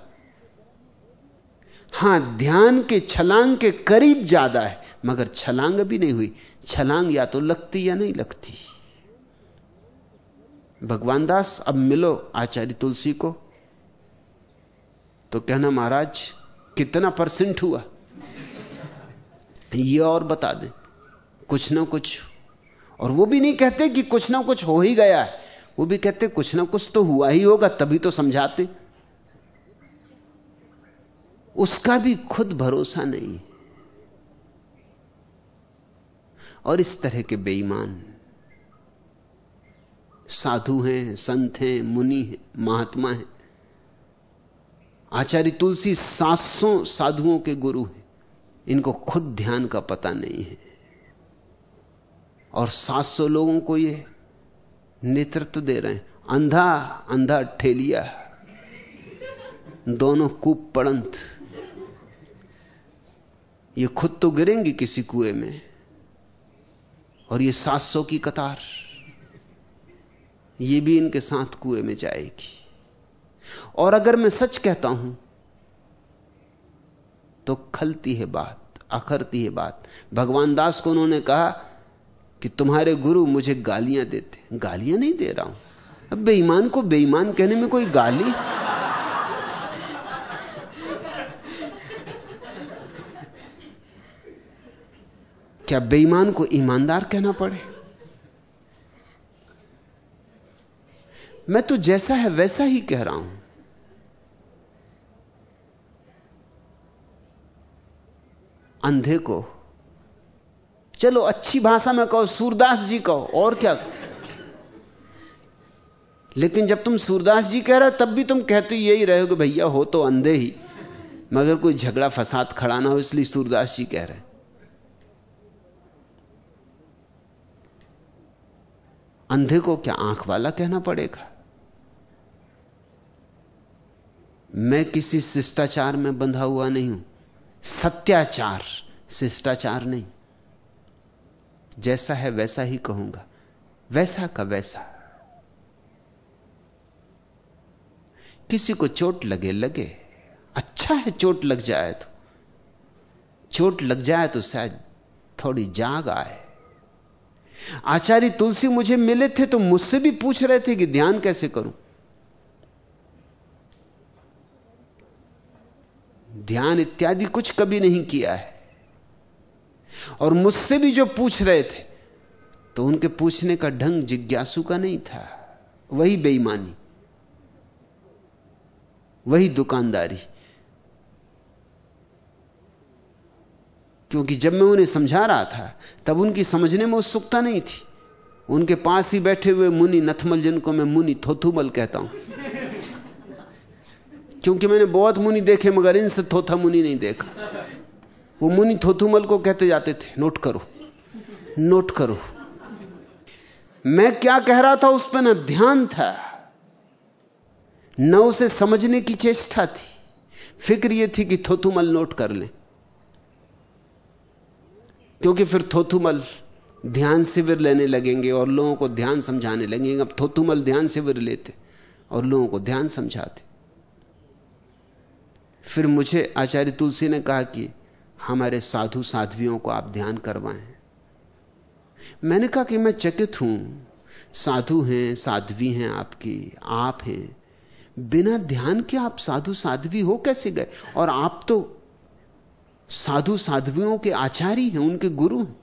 हाँ, ध्यान के छलांग के करीब ज़्यादा है। मगर छलांग भी नहीं हुई। छलांग या तो लगती या नहीं लगती। भगवान दास, अब मिलो आचार्य तुलसी को। तो कहना, महाराज, कितना परसेंट हुआ? ये और बता दें। कुछ ना कुछ। और वो भी नहीं कहते कि कुछ ना कुछ हो ही गया है। वो भी कहते, कुछ ना कुछ तो हुआ ही होगा, तभी तो समझाते। उसका भी खुद भरोसा नहीं। और इस तरह के बेईमान। साधु हैं, संत हैं, मुनि हैं, महात्मा हैं। आचार्य तुलसी सात सौ साधुओं के गुरु हैं। इनको खुद ध्यान का पता नहीं है। और सात सौ लोगों को ये नेतृत्व दे रहे हैं। अंधा अंधा ठेलिया। दोनों कूप पड़ंत। ये खुद तो गिरेंगे किसी कुएँ में। और ये सात सौ की कतार, ये भी इनके साथ कुएँ में जाएगी। और अगर मैं सच कहता हूँ तो खलती है बात, अखरती है बात। भगवान दास को उन्होंने कहा कि तुम्हारे गुरु मुझे गालियाँ देते। गालियाँ नहीं दे रहा हूँ। अब बेईमान को बेईमान कहने में कोई गाली? क्या बेईमान को ईमानदार कहना पड़े? मैं तो जैसा है वैसा ही कह रहा हूँ। अंधे को, चलो अच्छी भाषा में कहो, सूरदास जी कहो, और क्या? लेकिन जब तुम सूरदास जी कह रहे हो, तब भी तुम कहते यही रहे हो कि भैया हो तो अंधे ही, मगर कोई झगड़ा फसाद खड़ा ना हो इसलिए सूरदास जी कह रहे अंधे को क्या आँख वाला कहना पड़ेगा? मैं किसी शिष्टाचार में बंधा हुआ नहीं हूँ। सत्याचार, शिष्टाचार नहीं। जैसा है वैसा ही कहूँगा। वैसा का वैसा। किसी को चोट लगे लगे। अच्छा है चोट लग जाए तो। चोट लग जाए तो शायद थोड़ी जाग आए। आचार्य तुलसी मुझे मिले थे तो मुझसे भी पूछ रहे थे कि ध्यान कैसे करूँ? ध्यान इत्यादि कुछ कभी नहीं किया है। और मुझसे भी जो पूछ रहे थे तो उनके पूछने का ढंग जिज्ञासु का नहीं था। वही बेईमानी, वही दुकानदारी। क्योंकि जब मैं उन्हें समझा रहा था, तब उनकी समझने में उत्सुकता नहीं थी। उनके पास ही बैठे हुए मुनि नथमल, जिनको मैं मुनि थोथुमल कहता हूँ। क्योंकि मैंने बहुत मुनि देखे, मगर इनसे थोथा मुनि नहीं देखा। वो मुनि थोथुमल को कहते जाते थे, नोट करो नोट करो। मैं क्या कह रहा था उस पर ना ध्यान था, न उसे समझने की चेष्टा थी। फ़िक्र यह थी कि थोथुमल नोट कर ले। क्योंकि फिर थोथुमल ध्यान शिविर लेने लगेंगे और लोगों को ध्यान समझाने लगेंगे। अब थोथुमल ध्यान शिविर लेते और लोगों को ध्यान समझाते। फिर मुझे आचार्य तुलसी ने कहा कि हमारे साधु साध्वियों को आप ध्यान करवाएँ। मैंने कहा कि मैं चकित हूँ। साधु हैं, साध्वी हैं आपकी, आप हैं। बिना ध्यान के आप साधु साध्वी हो कैसे गए? और आप तो साधु साध्वियों के आचार्य हैं, उनके गुरु हैं।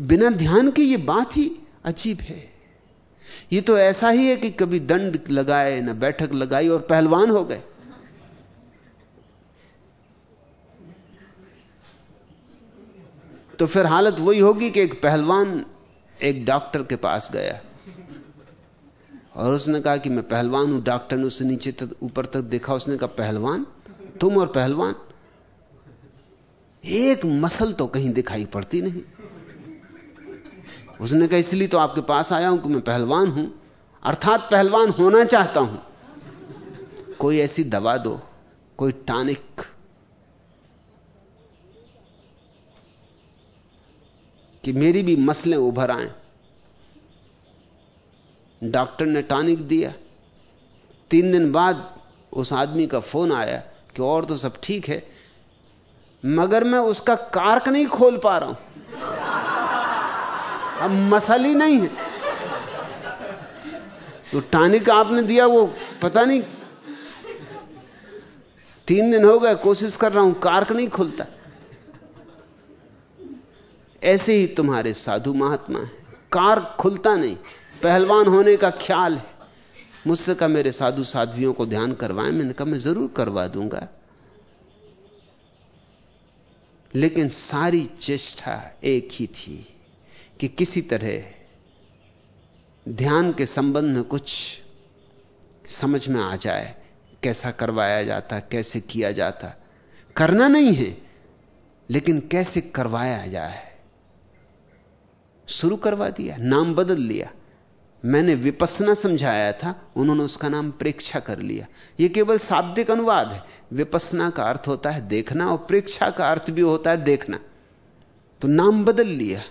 बिना ध्यान के ये बात ही अजीब है। ये तो ऐसा ही है कि कभी दंड लगाए, ना बैठक लगाई और पहलवान हो गए। तो फिर हालत वही होगी कि एक पहलवान एक डॉक्टर के पास गया और उसने कहा कि मैं पहलवान हूँ, डॉक्टर ने उसे नीचे तक, ऊपर तक देखा, उसने कहा, पहलवान? तुम और पहलवान? एक मसल तो कहीं दिखाई पड़ती नहीं। उसने कहा, इसलिए तो आपके पास आया हूँ कि मैं पहलवान हूँ। अर्थात पहलवान होना चाहता हूँ। कोई ऐसी दवा दो, कोई टॉनिक। कि मेरी भी मसलें उभर आए। डॉक्टर ने टॉनिक दिया। तीन दिन बाद उस आदमी का फ़ोन आया कि और तो सब ठीक है मगर मैं उसका कार्क नहीं खोल पा रहा हूँ। अब मसल ही नहीं है। तो टॉनिक आपने दिया वो पता नहीं। तीन दिन हो गए, कोशिश कर रहा हूँ, कार्क नहीं खुलता। ऐसे ही तुम्हारे साधु महात्मा है। कार खुलता नहीं। पहलवान होने का ख्याल है। मुझसे कहा, मेरे साधु साध्वियों को ध्यान करवाएँ। मैंने कहा, मैं ज़रूर करवा दूँगा। लेकिन सारी चेष्टा एक ही थी कि किसी तरह ध्यान के संबंध में कुछ समझ में आ जाए, कैसा करवाया जाता, कैसे किया जाता। करना नहीं है, लेकिन कैसे करवाया जाए। शुरू करवा दिया, नाम बदल लिया। मैंने विपसना समझाया था, उन्होंने उसका नाम प्रेक्षा कर लिया। यह केवल शाब्दिक अनुवाद है। विपसना का अर्थ होता है देखना और प्रेक्षा का अर्थ भी होता है देखना। तो नाम बदल लिया।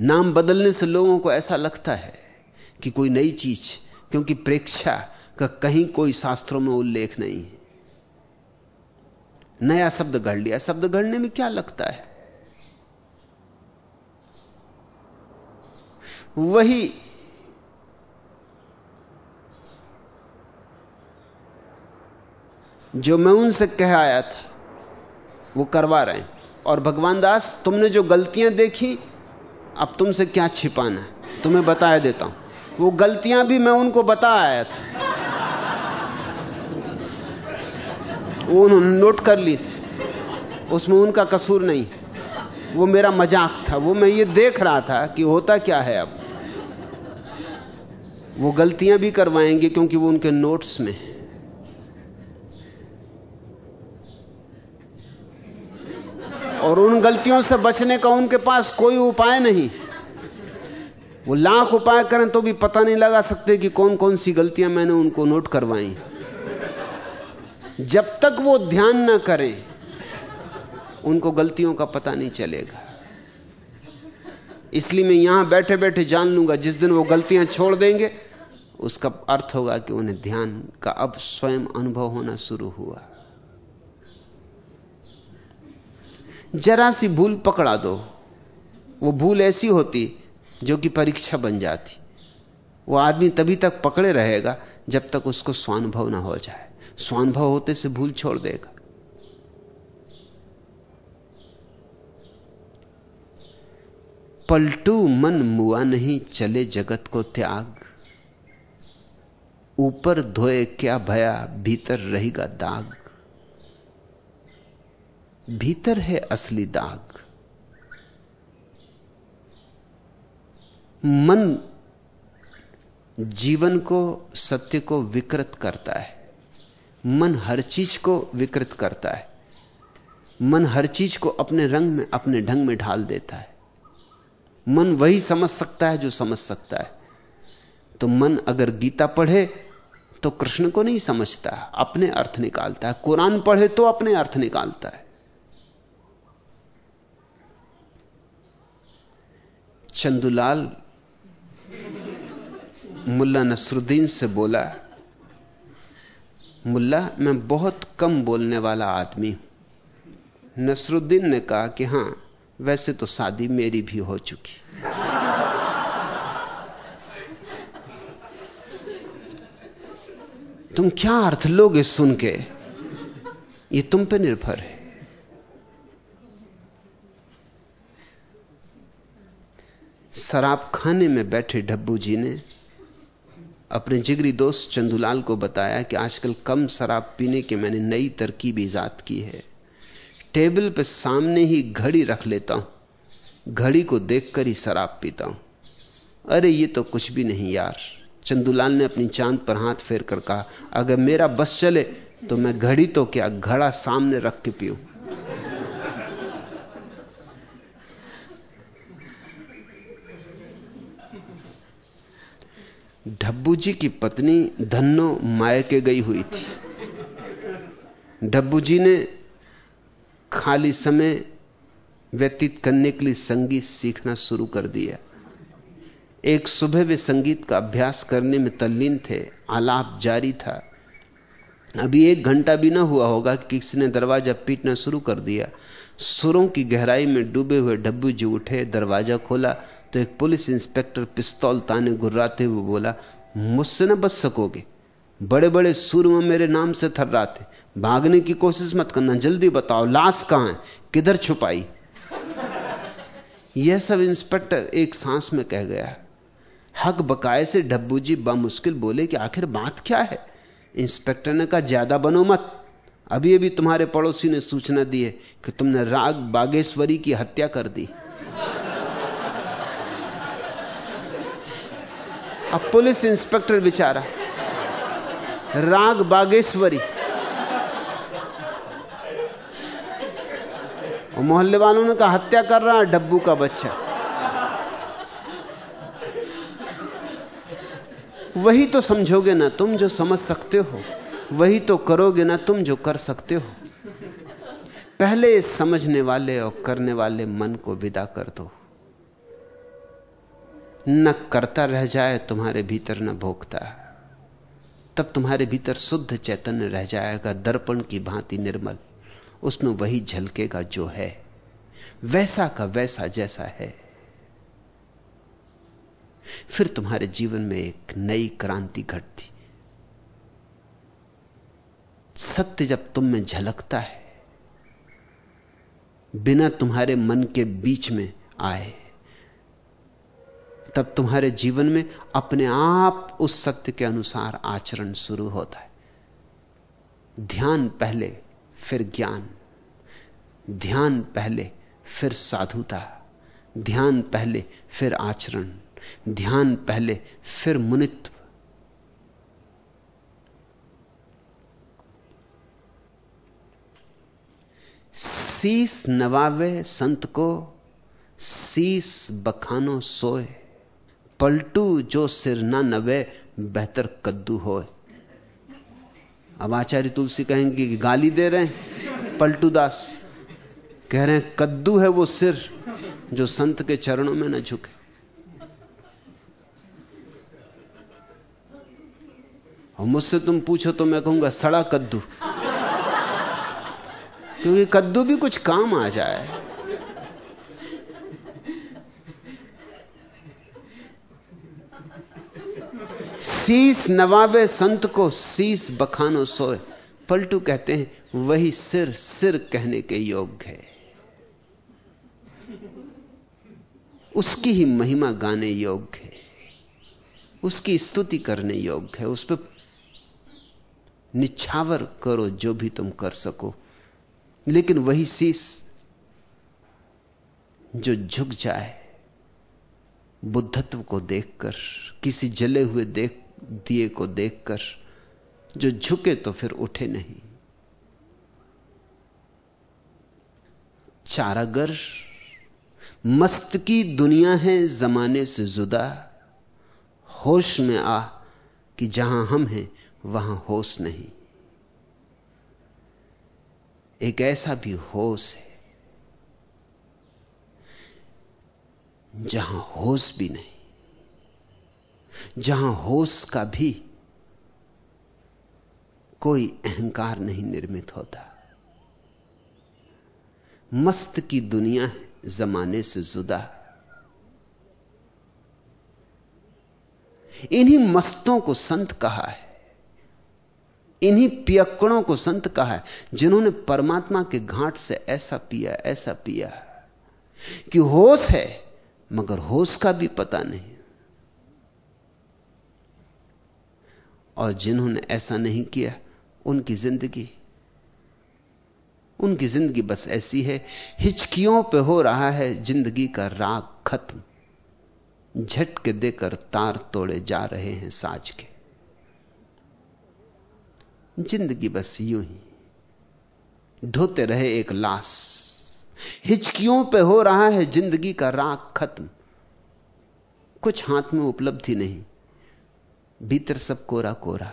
नाम बदलने से लोगों को ऐसा लगता है कि कोई नई चीज़, क्योंकि प्रेक्षा का कहीं कोई शास्त्रों में उल्लेख नहीं है। नया शब्द गढ़ लिया। शब्द गढ़ने में क्या लगता है? वही जो मैं उनसे कह आया था, वो करवा रहे हैं। और भगवान दास, तुमने जो गलतियाँ देखी, अब तुमसे क्या छिपाना है? तुम्हें बताया देता हूँ। वो गलतियाँ भी मैं उनको बता आया था। वो उन्होंने नोट कर ली थी। उसमें उनका कसूर नहीं। वो मेरा मज़ाक था। वो मैं ये देख रहा था कि होता क्या है अब। वो गलतियाँ भी करवाएँगे क्योंकि वो उनके नोट्स में है। और उन गलतियों से बचने का उनके पास कोई उपाय नहीं। वो लाख उपाय करें तो भी पता नहीं लगा सकते कि कौन कौन सी गलतियाँ मैंने उनको नोट करवाई। जब तक वो ध्यान ना करें, उनको गलतियों का पता नहीं चलेगा। इसलिए मैं यहाँ बैठे बैठे जान लूँगा, जिस दिन वो गलतियाँ छोड़ देंगे, उसका अर्थ होगा कि उन्हें ध्यान का अब स्वयं अनुभव होना शुरू हुआ। जरा सी भूल पकड़ा दो। वो भूल ऐसी होती जो कि परीक्षा बन जाती। वो आदमी तभी तक पकड़े रहेगा जब तक उसको स्वानुभव ना हो जाए। स्वानुभव होते से भूल छोड़ देगा। पलटू मन मुआ नहीं चले जगत को त्याग। ऊपर धोए क्या भया भीतर रहेगा दाग। भीतर है असली दाग। मन जीवन को, सत्य को विकृत करता है। मन हर चीज़ को विकृत करता है। मन हर चीज़ को अपने रंग में, अपने ढंग में ढाल देता है। मन वही समझ सकता है जो समझ सकता है। तो मन अगर गीता पढ़े तो कृष्ण को नहीं समझता, अपने अर्थ निकालता है। कुरान पढ़े तो अपने अर्थ निकालता है। चंदुलाल मुल्ला नसरुद्दीन से बोला, मुल्ला, मैं बहुत कम बोलने वाला आदमी हूँ। नसरुद्दीन ने कहा कि हाँ, वैसे तो शादी मेरी भी हो चुकी। तुम क्या अर्थ लोगे सुन के? ये तुम पे निर्भर है। शराब खाने में बैठे डब्बू जी ने अपने जिगरी दोस्त चंदुलाल को बताया कि आजकल कम शराब पीने की मैंने नई तरकीब ईजाद की है। टेबल पर सामने ही घड़ी रख लेता हूँ। घड़ी को देखकर ही शराब पीता हूँ। अरे, ये तो कुछ भी नहीं यार। चंदूलाल ने अपनी चाँद पर हाथ फेर कर कहा, अगर मेरा बस चले तो मैं घड़ी तो क्या घड़ा सामने रख के पीऊं? डब्बू जी की पत्नी धन्नो मायके गई हुई थी। डब्बू जी ने खाली समय व्यतीत करने के लिए संगीत सीखना शुरू कर दिया। एक सुबह वे संगीत का अभ्यास करने में तल्लीन थे, आलाप जारी था। अभी एक घंटा भी ना हुआ होगा कि किसी ने दरवाज़ा पीटना शुरू कर दिया। सुरों की गहराई में डूबे हुए डब्बू जी उठे, दरवाज़ा खोला तो एक पुलिस इंस्पेक्टर पिस्तौल ताने गुर्राते हुए बोला, मुझसे ना बच सकोगे। बड़े बड़े सूरमा मेरे नाम से थर्राते भागने की कोशिश मत करना, जल्दी बताओ, लाश कहाँ है? किधर छुपाई? यह सब इंस्पेक्टर एक सांस में कह गया। हक बकाए से डब्बू जी बामुश्किल बोले कि आखिर बात क्या है? इंस्पेक्टर ने कहा, ज़्यादा बनो मत। अभी अभी तुम्हारे पड़ोसी ने सूचना दी है कि तुमने राग बागेश्वरी की हत्या कर दी। अब पुलिस इंस्पेक्टर बेचारा। राग बागेश्वरी। मोहल्ले वालों ने कहा, हत्या कर रहा है डब्बू का बच्चा। वही तो समझोगे ना तुम जो समझ सकते हो, वही तो करोगे ना तुम जो कर सकते हो। पहले समझने वाले और करने वाले मन को विदा कर दो। न करता रह जाए, तुम्हारे भीतर न भोगता। तब तुम्हारे भीतर शुद्ध चैतन्य रह जाएगा, दर्पण की भांति निर्मल। उसमें वही झलकेगा जो है। वैसा का वैसा जैसा है। फिर तुम्हारे जीवन में एक नई क्रांति घटती। सत्य जब तुम में झलकता है, बिना तुम्हारे मन के बीच में आए तब तुम्हारे जीवन में अपने आप उस सत्य के अनुसार आचरण शुरू होता है। ध्यान पहले, फिर ज्ञान। ध्यान पहले, फिर साधुता। ध्यान पहले, फिर आचरण। ध्यान पहले, फिर मुनित्व। शीस नवावे संत को शीस बखानो सोए। पलटू जो सिर ना नवे, बेहतर कद्दू होए अब आचार्य तुलसी कहेंगे कि गाली दे रहे हैं, पलटू दास। कह रहे हैं, कद्दू है वो सिर जो संत के चरणों में न झुके। और मुझसे तुम पूछो तो मैं कहूँगा, सड़ा कद्दू। क्योंकि कद्दू भी कुछ काम आ जाए। शीस नवाबे संत को शीस बखानो सोए। पलटू कहते हैं, वही सिर सिर कहने के योग्य है। उसकी ही महिमा गाने योग्य है। उसकी स्तुति करने योग्य है। उस पर निछावर करो जो भी तुम कर सको। लेकिन वही शीस जो झुक जाए, बुद्धत्व को देखकर, किसी जले हुए देख दिए को देखकर जो झुके तो फिर उठे नहीं। चारागर, मस्त की दुनिया है, जमाने से जुदा। होश में आ कि जहाँ हम हैं, वहाँ होश नहीं। एक ऐसा भी होश है, जहाँ होश भी नहीं। जहाँ होश का भी कोई अहंकार नहीं निर्मित होता। मस्त की दुनिया है, जमाने से जुदा। इन्हीं मस्तों को संत कहा है। इन्हीं पियक्कड़ों को संत कहा है, जिन्होंने परमात्मा के घाट से ऐसा पिया ऐसा पिया, कि होश है, मगर होश का भी पता नहीं। और जिन्होंने ऐसा नहीं किया, उनकी ज़िंदगी। उनकी ज़िंदगी बस ऐसी है, हिचकियों पे हो रहा है, ज़िंदगी का राग खत्म। झटके देकर तार तोड़े जा रहे हैं साज के। ज़िंदगी बस यूँ ही। ढोते रहे एक लाश। हिचकियों पे हो रहा है, ज़िंदगी का राग खत्म। कुछ हाथ में उपलब्धि नहीं। भीतर सब कोरा कोरा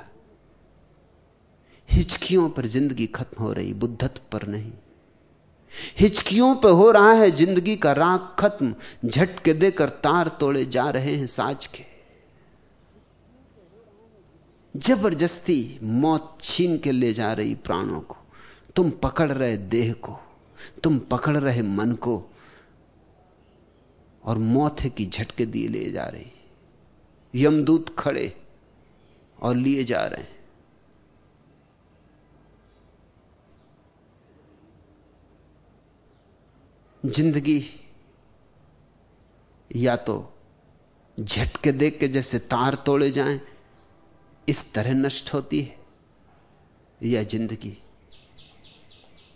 हिचकियों पर ज़िंदगी खत्म हो रही, बुद्धत्व पर नहीं। हिचकियों पर हो रहा है ज़िंदगी का राग खत्म, झटके देकर तार तोड़े जा रहे हैं साज के। ज़बरदस्ती मौत छीन के ले जा रही प्राणों को। तुम पकड़ रहे देह को, तुम पकड़ रहे मन को, और मौत है कि झटके दिए ले जा रही। यमदूत खड़े और लिए जा रहे हैं। ज़िंदगी या तो झटके देख के जैसे तार तोड़े जाएँ, इस तरह नष्ट होती है, या ज़िंदगी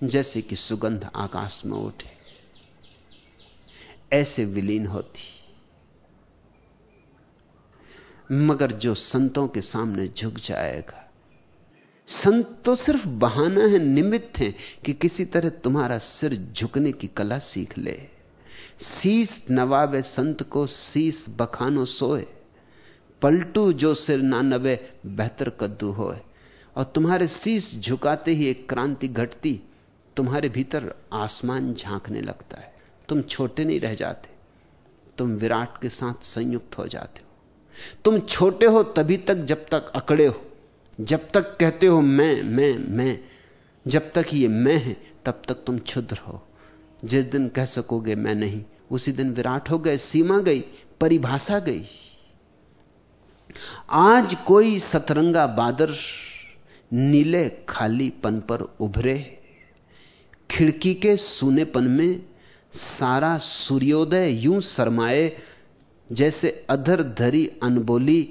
जैसे कि सुगंध आकाश में उठे, ऐसे विलीन होती। मगर जो संतों के सामने झुक जाएगा। संत तो सिर्फ़ बहाना है, निमित्त है कि किसी तरह तुम्हारा सिर झुकने की कला सीख ले। शीस नवाबे संत को शीस बखानो सोए। पलटू जो सिर ना नबे बेहतर कद्दू होए। और तुम्हारे शीस झुकाते ही एक क्रांति घटती, तुम्हारे भीतर आसमान झांकने लगता है। तुम छोटे नहीं रह जाते, तुम विराट के साथ संयुक्त हो जाते हो। तुम छोटे हो तभी तक जब तक अकड़े हो। जब तक कहते हो मैं मैं मैं। जब तक ये मैं है, तब तक तुम क्षुद्र हो। जिस दिन कह सकोगे मैं नहीं, उसी दिन विराट हो गए, सीमा गई, परिभाषा गई। आज कोई सतरंगा बादर नीले खालीपन पर उभरे। खिड़की के सूनेपन में सारा सूर्योदय यूँ सरमाए जैसे अधर धरी अनबोली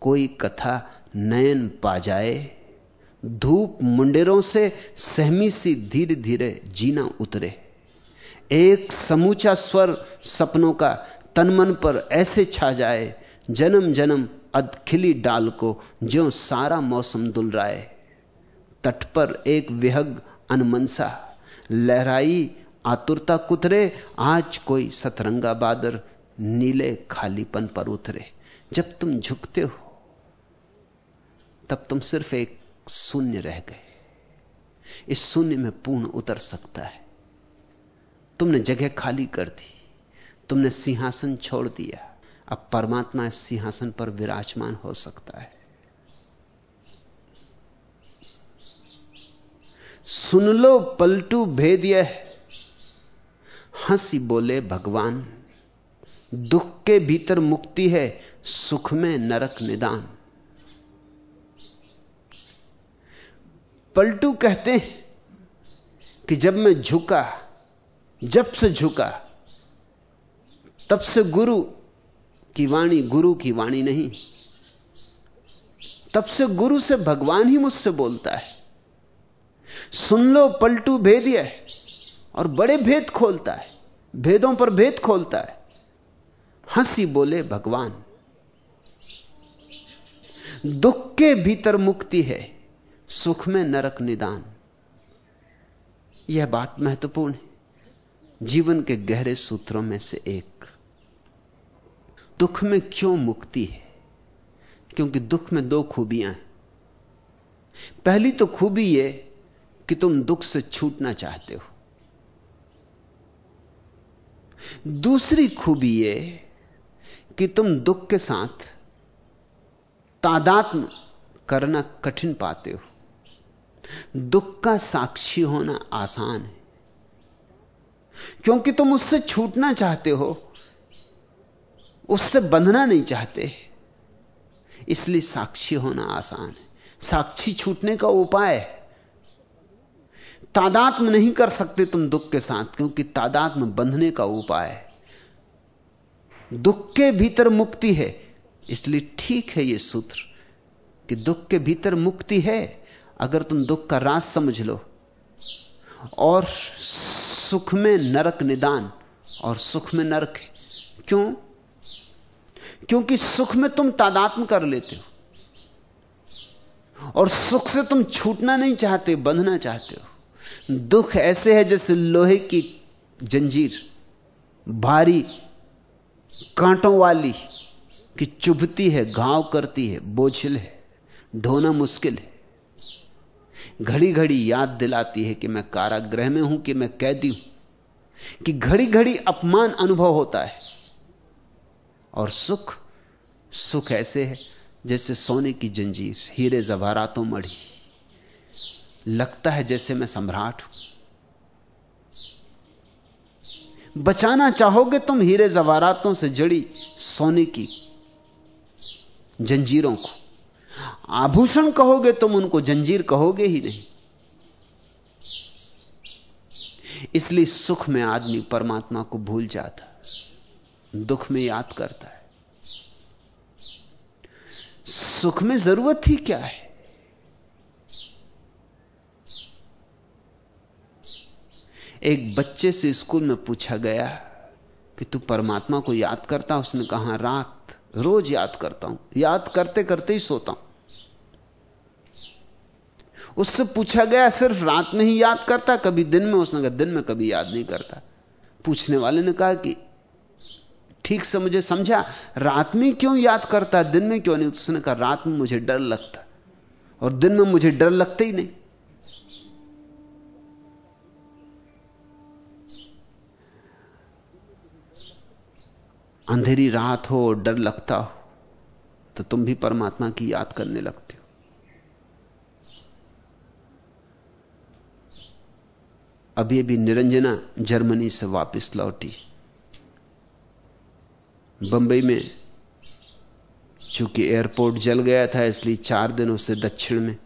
कोई कथा नयन पा जाए। धूप मुंडेरों से सहमी सी धीरे धीरे जीना उतरे। एक समूचा स्वर सपनों का तनमन पर ऐसे छा जाए जन्म जन्म अदखिली डाल को जो सारा मौसम दुल राए तट पर एक विहग अनमनसा, लहराई आतुरता कुतरे, आज कोई सतरंगा बादर नीले खालीपन पर उतरे। जब तुम झुकते हो, तब तुम सिर्फ़ एक शून्य रह गए। इस शून्य में पूर्ण उतर सकता है। तुमने जगह खाली कर दी। तुमने सिंहासन छोड़ दिया। अब परमात्मा इस सिंहासन पर विराजमान हो सकता है। सुन लो, पलटू भेद यह। हँसी बोले, भगवान दुख के भीतर मुक्ति है, सुख में नरक निदान। पलटू कहते हैं कि जब मैं झुका, जब से झुका, तब से गुरु की वाणी, गुरु की वाणी नहीं। तब से गुरु से भगवान ही मुझसे बोलता है। सुन लो, पलटू भेदिय और बड़े भेद खोलता है, भेदों पर भेद खोलता है। हँसी बोले, भगवान, दुख के भीतर मुक्ति है, सुख में नरक निदान। यह बात महत्वपूर्ण है। जीवन के गहरे सूत्रों में से एक। दुख में क्यों मुक्ति है? क्योंकि दुख में दो खूबियाँ हैं। पहली तो खूबी यह कि तुम दुख से छूटना चाहते हो। दूसरी खूबी यह कि तुम दुख के साथ तादात्म करना कठिन पाते हो। दुख का साक्षी होना आसान है। क्योंकि तुम उससे छूटना चाहते हो, उससे बंधना नहीं चाहते। इसलिए साक्षी होना आसान है। साक्षी छूटने का उपाय है। तादात्म नहीं कर सकते तुम दुख के साथ, क्योंकि तादात्म बंधने का उपाय है। दुख के भीतर मुक्ति है। इसलिए ठीक है यह सूत्र कि दुख के भीतर मुक्ति है। अगर तुम दुख का राज समझ लो और सुख में नरक निदान, और सुख में नरक है। क्यों? क्योंकि सुख में तुम तादात्म कर लेते हो। और सुख से तुम छूटना नहीं चाहते, बंधना चाहते हो। दुख ऐसे है जैसे लोहे की जंजीर, भारी कांटों वाली कि चुभती है, घाव करती है, बोझिल है, ढोना मुश्किल है। घड़ी घड़ी याद दिलाती है कि मैं कारागृह में हूँ, कि मैं कैदी हूँ, कि घड़ी घड़ी अपमान अनुभव होता है। और सुख सुख ऐसे है जैसे सोने की जंजीर, हीरे जवारातों मढ़ी। लगता है जैसे मैं सम्राट हूँ। बचाना चाहोगे तुम हीरे जवारातों से जड़ी सोने की जंजीरों को। आभूषण कहोगे तुम उनको, जंजीर कहोगे ही नहीं। इसलिए सुख में आदमी परमात्मा को भूल जाता दुख में याद करता है। सुख में ज़रूरत ही क्या है? एक बच्चे से स्कूल में पूछा गया कि तू परमात्मा को याद करता उसने कहा, रात, रोज याद करता हूँ। याद करते करते ही सोता हूँ। उससे पूछा गया, सिर्फ़ रात में ही याद करता कभी दिन में? उसने कहा, दिन में कभी याद नहीं करता। पूछने वाले ने कहा कि, ठीक से मुझे समझा, रात में क्यों याद करता दिन में क्यों नहीं? उसने कहा, रात में मुझे डर लगता और दिन में मुझे डर लगता ही नहीं। अंधेरी रात हो, डर लगता हो तो तुम भी परमात्मा की याद करने लगते हो। अभी अभी निरंजना जर्मनी से वापस लौटी। बंबई में चूँकि एयरपोर्ट जल गया था, इसलिए चार दिनों से दक्षिण में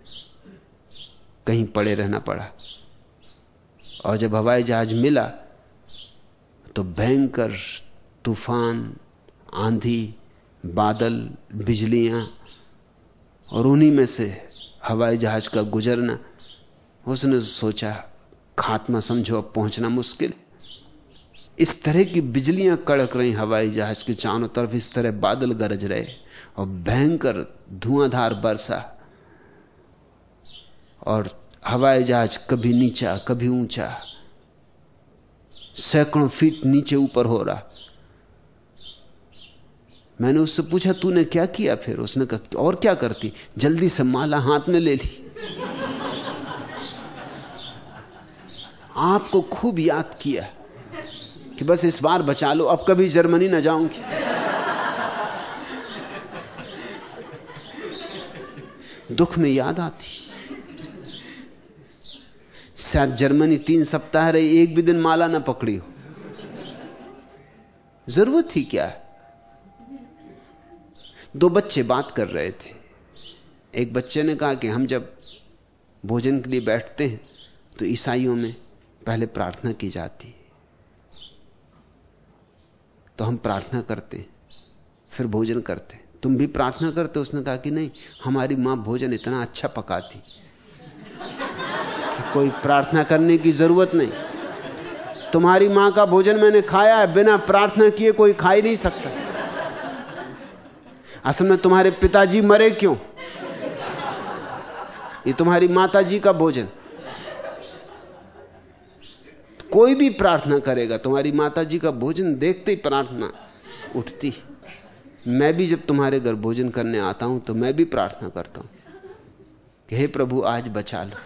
कहीं पड़े रहना पड़ा। और जब हवाई जहाज़ मिला तो भयंकर तूफ़ान, आंधी, बादल, बिजलियाँ, और उन्हीं में से हवाई जहाज़ का गुजरना, उसने सोचा, खात्मा समझो, अब पहुँचना मुश्किल इस तरह की बिजलियाँ कड़क रही हवाई जहाज़ के चारों तरफ़, इस तरह बादल गरज रहे, और भयंकर धुआंधार बरसा, और हवाई जहाज़ कभी नीचा, कभी ऊँचा, सैकड़ों फीट नीचे ऊपर हो रहा मैंने उससे पूछा, तूने क्या किया? फिर उसने कहा और क्या करती? जल्दी से माला हाथ में ले ली। आपको खूब याद किया कि बस इस बार बचा लो, अब कभी जर्मनी ना जाऊँगी। दुख में याद आती। शायद जर्मनी तीन सप्ताह रही, एक भी दिन माला ना पकड़ी हो। ज़रूरत थी क्या दो बच्चे बात कर रहे थे। एक बच्चे ने कहा कि हम जब भोजन के लिए बैठते हैं तो ईसाइयों में पहले प्रार्थना की जाती है। तो हम प्रार्थना करते फिर भोजन करते तुम भी प्रार्थना करते उसने कहा कि नहीं, हमारी माँ भोजन इतना अच्छा पकाती। कि कोई प्रार्थना करने की ज़रूरत नहीं। तुम्हारी माँ का भोजन मैंने खाया है, बिना प्रार्थना किए कोई खा ही नहीं सकता। असल में तुम्हारे पिताजी मरे क्यों? ये तुम्हारी माताजी का भोजन। कोई भी प्रार्थना करेगा, तुम्हारी माताजी का भोजन देखते ही प्रार्थना उठती। मैं भी जब तुम्हारे घर भोजन करने आता हूँ तो मैं भी प्रार्थना करता हूँ कि हे प्रभु, आज बचा लो।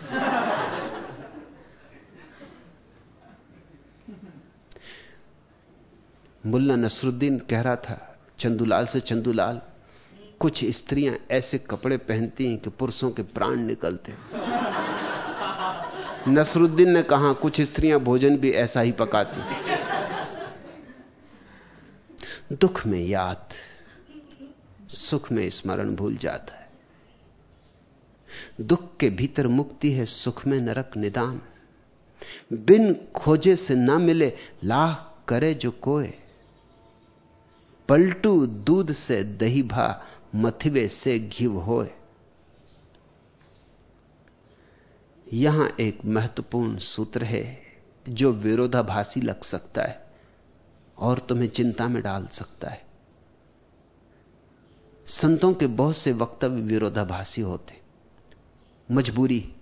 मुल्ला नसरुद्दीन कह रहा था, चंदूलाल से चंदूलाल कुछ स्त्रियाँ ऐसे कपड़े पहनती हैं कि पुरुषों के प्राण निकलते हैं। नसरुद्दीन ने कहा, कुछ स्त्रियाँ भोजन भी ऐसा ही पकाती दुख में याद, सुख में स्मरण भूल जाता है। दुख के भीतर मुक्ति है, सुख में नरक निदान। बिन खोजे से ना मिले लाह करे जो कोय पलटू दूध से दही भा मथिवे से घिव होए। यहाँ एक महत्वपूर्ण सूत्र है, जो विरोधाभासी लग सकता है और तुम्हें चिंता में डाल सकता है। संतों के बहुत से वक्तव्य विरोधाभासी होते। मजबूरी,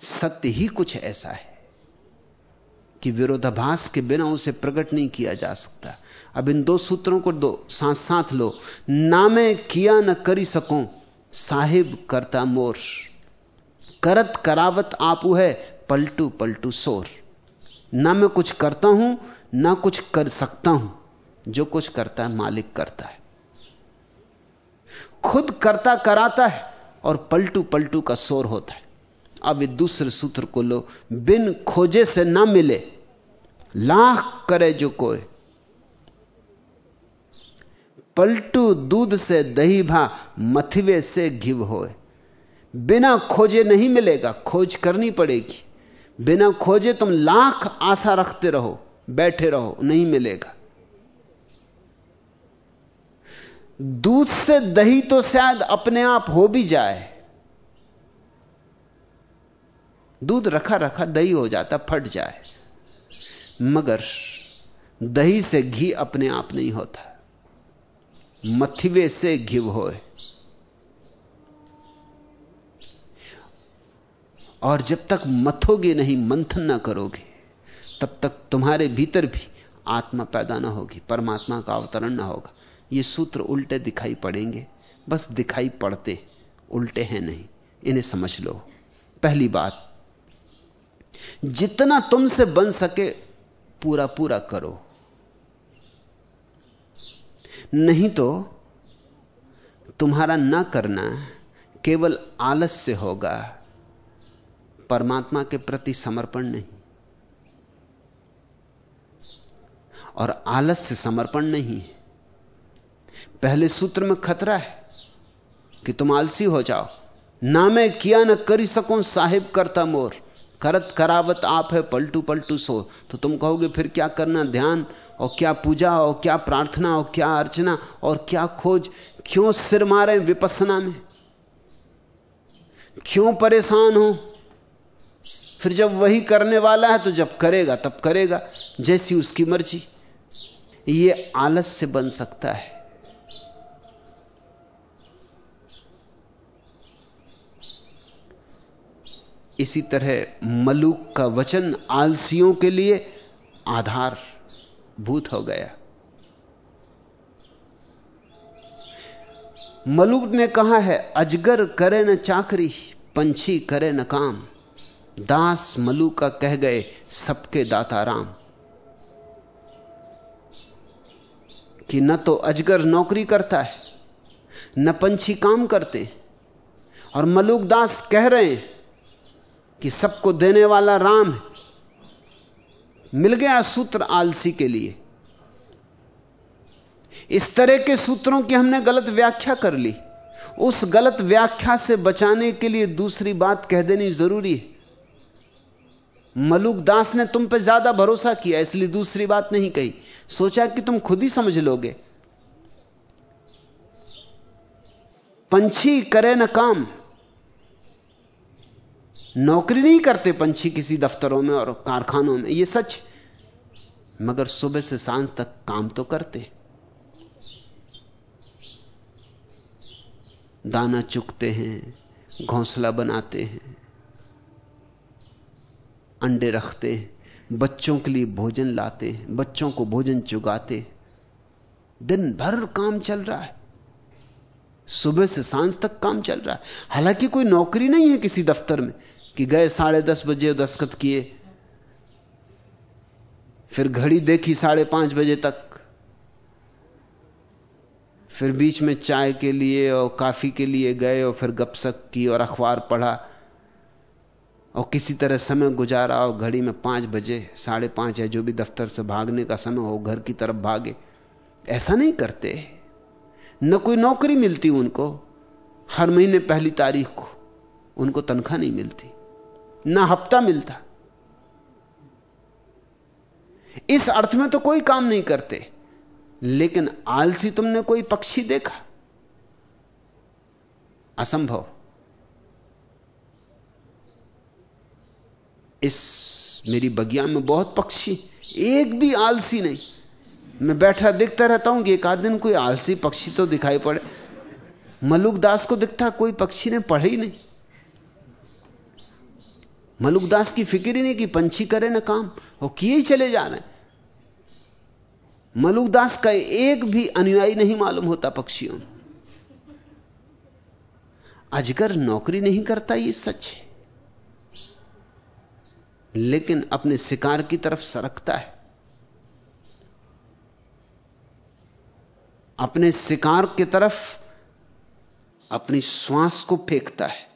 सत्य ही कुछ ऐसा है कि विरोधाभास के बिना उसे प्रकट नहीं किया जा सकता। अब इन दो सूत्रों को दो साथ साथ लो। ना मैं किया न करी सकूँ, साहिब करता मोर। करत करावत आपू है, पलटू पलटू सोर। ना मैं कुछ करता हूँ, ना कुछ कर सकता हूँ, जो कुछ करता है मालिक करता है। खुद करता कराता है और पलटू पलटू का शोर होता है। अब इस दूसरे सूत्र को लो। बिन खोजे से ना मिले, लाख करे जो कोई पलटू दूध से दही भा, मथिवे से घिव होए। बिना खोजे नहीं मिलेगा, खोज करनी पड़ेगी। बिना खोजे तुम लाख आशा रखते रहो, बैठे रहो, नहीं मिलेगा। दूध से दही तो शायद अपने आप हो भी जाए। दूध रखा रखा दही हो जाता, फट जाए। मगर दही से घी अपने आप नहीं होता। मथिवे से घिव होए। और जब तक मथोगे नहीं, मंथन ना करोगे, तब तक तुम्हारे भीतर भी आत्मा पैदा ना होगी, परमात्मा का अवतरण ना होगा। ये सूत्र उल्टे दिखाई पड़ेंगे, बस दिखाई पड़ते, उल्टे हैं नहीं। इन्हें समझ लो। पहली बात, जितना तुमसे बन सके पूरा पूरा करो। नहीं तो तुम्हारा ना करना केवल आलस्य होगा। परमात्मा के प्रति समर्पण नहीं। और आलस्य समर्पण नहीं पहले सूत्र में खतरा है कि तुम आलसी हो जाओ। ना मैं किया, ना करी सकूँ साहिब करता मोर। करत करावत आप है, पलटू पलटू सो। तो तुम कहोगे, फिर क्या करना? ध्यान? और क्या पूजा? और क्या प्रार्थना? और क्या अर्चना? और क्या खोज? क्यों सिर मारे विपसना में? क्यों परेशान हो? फिर जब वही करने वाला है तो जब करेगा, तब करेगा, जैसी उसकी मर्ज़ी। ये आलस से बन सकता है। इसी तरह मलूक का वचन आलसियों के लिए आधार भूत हो गया। मलूक ने कहा है, अजगर करे न चाकरी, पंछी करे न काम। दास मलू का कह गए, सबके दाता राम। कि न तो अजगर नौकरी करता है, न पंछी काम करते, और मलूक दास कह रहे हैं कि सबको देने वाला राम है। मिल गया सूत्र आलसी के लिए। इस तरह के सूत्रों की हमने गलत व्याख्या कर ली। उस गलत व्याख्या से बचाने के लिए दूसरी बात कह देनी ज़रूरी है। मलुक दास ने तुम पर ज़्यादा भरोसा किया, इसलिए दूसरी बात नहीं कही। सोचा कि तुम खुद ही समझ लोगे। पंछी करे न काम। नौकरी नहीं करते पंछी किसी दफ्तरों में और कारखानों में। यह सच। मगर सुबह से साँझ तक काम तो करते। दाना चुकते हैं, घोंसला बनाते हैं, अंडे रखते हैं, बच्चों के लिए भोजन लाते हैं, बच्चों को भोजन चुगाते दिन भर काम चल रहा है। सुबह से साँझ तक काम चल रहा है। हालाँकि कोई नौकरी नहीं है किसी दफ्तर में कि गए साढ़े दस बजे दस्खत किए। फिर घड़ी देखी साढ़े पाँच बजे तक। फिर बीच में चाय के लिए और काफ़ी के लिए गए और फिर गपसप की और अखबार पढ़ा। और किसी तरह समय गुजारा और घड़ी में पाँच बजे, साढ़े पाँच है जो भी दफ्तर से भागने का समय हो, घर की तरफ़ भागे। ऐसा नहीं करते। न कोई नौकरी मिलती उनको। हर महीने पहली तारीख को उनको तनख्वाह नहीं मिलती। ना हफ़्ता मिलता। इस अर्थ में तो कोई काम नहीं करते। लेकिन आलसी तुमने कोई पक्षी देखा? असंभव। इस मेरी बगिया में बहुत पक्षी, एक भी आलसी नहीं। मैं बैठा दिखता रहता हूँ कि एक आध दिन कोई आलसी पक्षी तो दिखाई पड़े। मलुक दास को दिखता कोई पक्षी ने पढ़े ही नहीं। मलुकदास की फ़िक्र ही नहीं कि पंछी करे ना काम, वो किए ही चले जा रहे मलुकदास का एक भी अनुयायी नहीं मालूम होता पक्षियों अजगर नौकरी नहीं करता ये सच है। लेकिन अपने शिकार की तरफ़ सरकता है। अपने शिकार की तरफ़ अपनी श्वास को फेंकता है।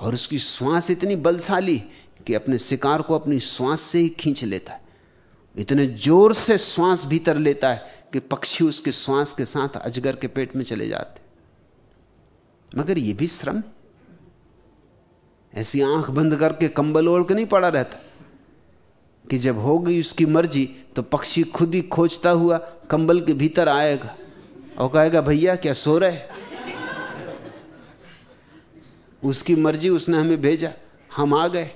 और उसकी श्वास इतनी बलशाली कि अपने शिकार को अपनी श्वास से ही खींच लेता है। इतने ज़ोर से श्वास भीतर लेता है कि पक्षी उसके श्वास के साथ अजगर के पेट में चले जाते। मगर यह भी श्रम ऐसी आँख बंद करके कंबल ओढ़ के नहीं पड़ा रहता। कि जब हो गई उसकी मर्ज़ी तो पक्षी खुद ही खोजता हुआ कंबल के भीतर आएगा और कहेगा, भैया, क्या सो रहे? उसकी मर्ज़ी उसने हमें भेजा। हम आ गए।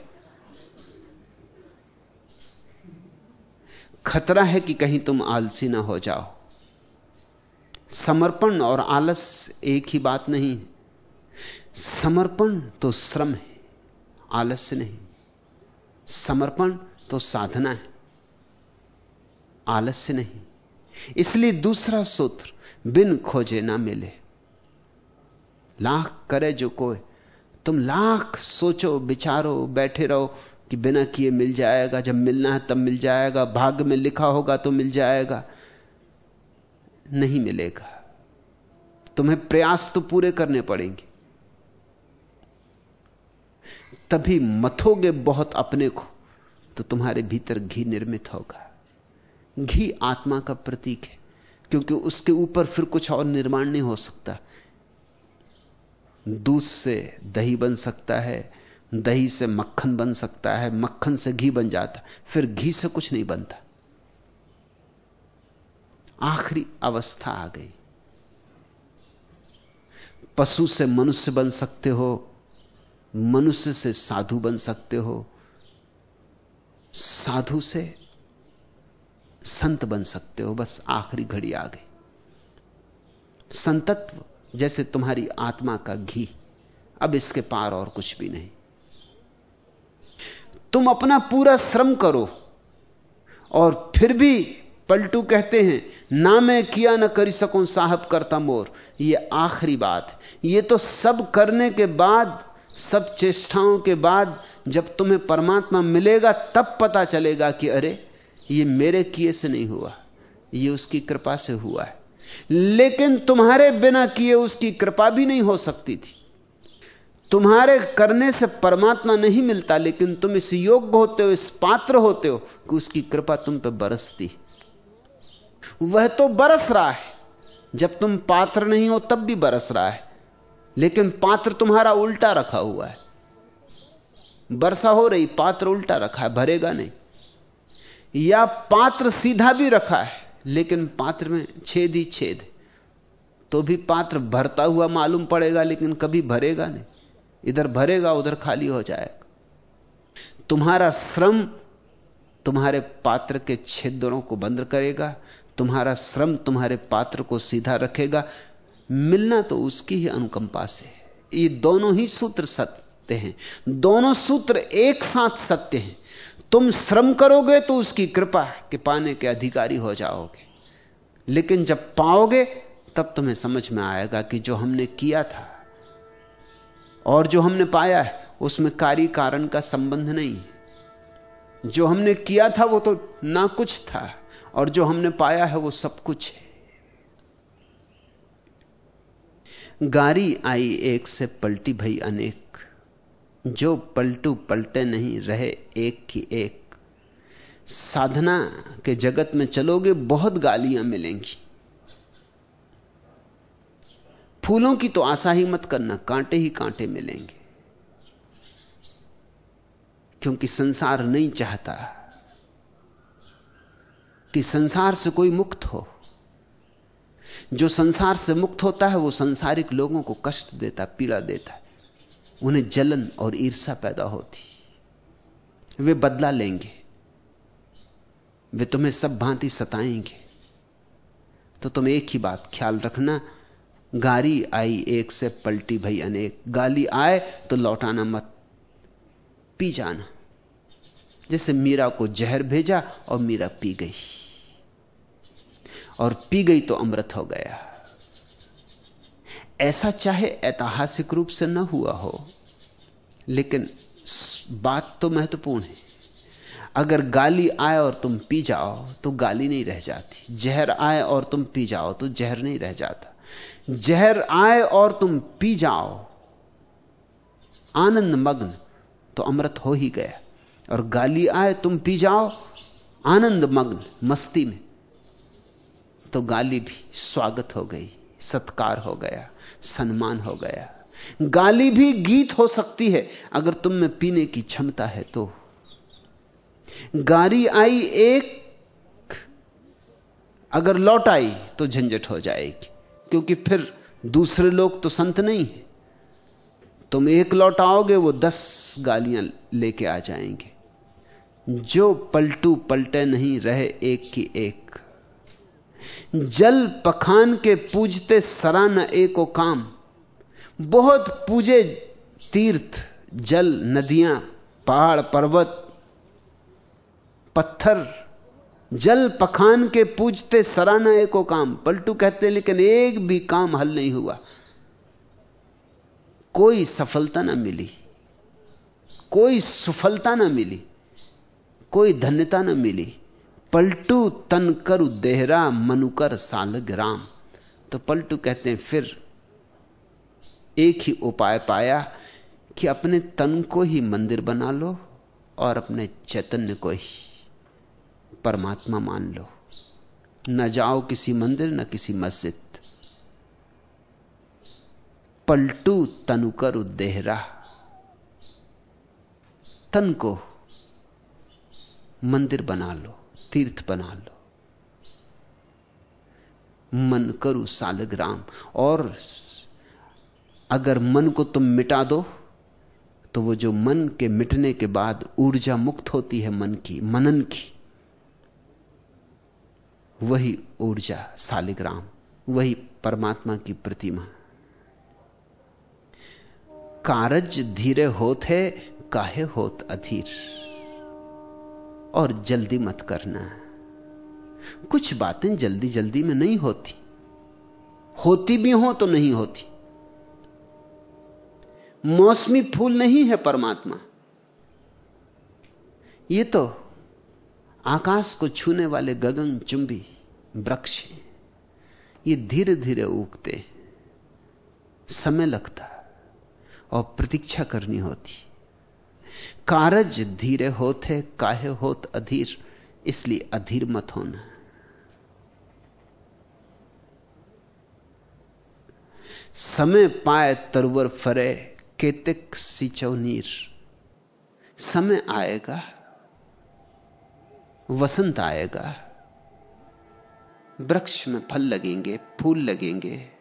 खतरा है कि कहीं तुम आलसी ना हो जाओ। समर्पण और आलस एक ही बात नहीं। समर्पण तो श्रम है, आलस्य नहीं। समर्पण तो साधना है। आलस्य नहीं। इसलिए दूसरा सूत्र, बिन खोजे ना मिले। लाख करे जो कोई। तुम लाख सोचो, विचारो, बैठे रहो कि बिना किए मिल जाएगा। जब मिलना है तब मिल जाएगा। भाग्य में लिखा होगा तो मिल जाएगा। नहीं मिलेगा। तुम्हें प्रयास तो पूरे करने पड़ेंगे। तभी मथोगे बहुत अपने को। तो तुम्हारे भीतर घी निर्मित होगा। घी आत्मा का प्रतीक है, क्योंकि उसके ऊपर फिर कुछ और निर्माण नहीं हो सकता। दूध से दही बन सकता है, दही से मक्खन बन सकता है, मक्खन से घी बन जाता, फिर घी से कुछ नहीं बनता। आखिरी अवस्था आ गई। पशु से मनुष्य बन सकते हो, मनुष्य से साधु बन सकते हो साधु से संत बन सकते हो, बस आखिरी घड़ी आ गई संतत्व, जैसे तुम्हारी आत्मा का घी, अब इसके पार और कुछ भी नहीं। तुम अपना पूरा श्रम करो, और फिर भी पलटू कहते हैं, ना मैं किया, ना करी सकूँ साहब करता मोर। ये आखिरी बात। ये तो सब करने के बाद सब चेष्टाओं के बाद जब तुम्हें परमात्मा मिलेगा, तब पता चलेगा कि अरे, ये मेरे किए से नहीं हुआ, ये उसकी कृपा से हुआ है। लेकिन तुम्हारे बिना किए उसकी कृपा भी नहीं हो सकती थी। तुम्हारे करने से परमात्मा नहीं मिलता, लेकिन तुम इस योग्य होते हो, इस पात्र होते हो कि उसकी कृपा तुम पर बरसती। वह तो बरस रहा है। जब तुम पात्र नहीं हो, तब भी बरस रहा है। लेकिन पात्र तुम्हारा उल्टा रखा हुआ है। वर्षा हो रही, पात्र उल्टा रखा है, भरेगा नहीं। या पात्र सीधा भी रखा है, लेकिन पात्र में छेद ही छेद। तो भी पात्र भरता हुआ मालूम पड़ेगा, लेकिन कभी भरेगा नहीं। इधर भरेगा, उधर खाली हो जाएगा। तुम्हारा श्रम तुम्हारे पात्र के छेदरों को बंद करेगा। तुम्हारा श्रम तुम्हारे पात्र को सीधा रखेगा। मिलना तो उसकी ही अनुकंपा से ये दोनों ही सूत्र सत्य हैं। दोनों सूत्र एक साथ सत्य हैं। तुम श्रम करोगे तो उसकी कृपा के पाने के अधिकारी हो जाओगे। लेकिन जब पाओगे, तब तुम्हें समझ में आएगा कि जो हमने किया था और जो हमने पाया है, उसमें कार्य कारण का संबंध नहीं जो हमने किया था, वो तो ना कुछ था और जो हमने पाया है, वो सब कुछ है। गारी आई एक से पलटी भई अनेक। जो पलटू पलटे नहीं, रहे एक की एक। साधना के जगत में चलोगे, बहुत गालियाँ मिलेंगी। फूलों की तो आशा ही मत करना, कांटे ही कांटे मिलेंगे। क्योंकि संसार नहीं चाहता कि संसार से कोई मुक्त हो। जो संसार से मुक्त होता है, वो संसारिक लोगों को कष्ट देता, पीड़ा देता है। उन्हें जलन और ईर्षा पैदा होती। वे बदला लेंगे। वे तुम्हें सब भांति सताएँगे। तो तुम एक ही बात ख्याल रखना गारी आई एक से पलटी भई अनेक। गाली आए तो लौटाना मत। पी जाना। जैसे मीरा को जहर भेजा और मीरा पी गई। और पी गई तो अमृत हो गया। ऐसा चाहे ऐतिहासिक रूप से न हुआ हो, लेकिन बात तो महत्वपूर्ण है। अगर गाली आए और तुम पी जाओ तो गाली नहीं रह जाती। जहर आए और तुम पी जाओ तो जहर नहीं रह जाता। जहर आए और तुम पी जाओ, आनंद मग्न तो अमृत हो ही गया। और गाली आए, तुम पी जाओ, आनंद मग्न, मस्ती में। तो गाली भी स्वागत हो गई, सत्कार हो गया, सम्मान हो गया। गाली भी गीत हो सकती है, अगर तुम में पीने की क्षमता है तो। गारी आई एक, अगर लौट आई तो झंझट हो जाएगी, क्योंकि फिर दूसरे लोग तो संत नहीं है। तुम एक लौट आओगे, वो दस गालियाँ लेके आ जाएँगे। जो पलटू पलटे नहीं, रहे एक की एक। जल पखान के पूजते सरा न एको काम। बहुत पूजे तीर्थ, जल, नदियाँ, पहाड़, पर्वत, पत्थर। जल पखान के पूजते सराना एको काम। पलटू कहते लेकिन एक भी काम हल नहीं हुआ। कोई सफलता ना मिली। कोई सुफलता ना मिली। कोई धन्यता ना मिली। पलटू तन कर देहरा मनुकर सालग राम। तो पलटू कहते हैं, फिर एक ही उपाय पाया कि अपने तन को ही मंदिर बना लो और अपने चैतन्य को ही परमात्मा मान लो। न जाओ किसी मंदिर, न किसी मस्जिद। पलटू तनुकर देहरा। तन को मंदिर बना लो। तीर्थ बना लो। मन करू सालग्राम। और अगर मन को तुम मिटा दो तो वो जो मन के मिटने के बाद ऊर्जा मुक्त होती है मन की, मनन की, वही ऊर्जा सालिग्राम, वही परमात्मा की प्रतिमा। कारज धीरे होत है, काहे होत अधीर। और जल्दी मत करना। कुछ बातें जल्दी जल्दी में नहीं होती। होती भी हो तो नहीं होती। मौसमी फूल नहीं है परमात्मा। ये तो आकाश को छूने वाले गगन चुंबी वृक्ष ये धीरे धीरे उगते समय लगता और प्रतीक्षा करनी होती। कारज धीरे होते, काहे होत अधीर? इसलिए अधीर मत होना। समय पाए तरवर फरे, केतिक सिंचो नीर। समय आएगा, वसंत आएगा। वृक्ष में फल लगेंगे, फूल लगेंगे।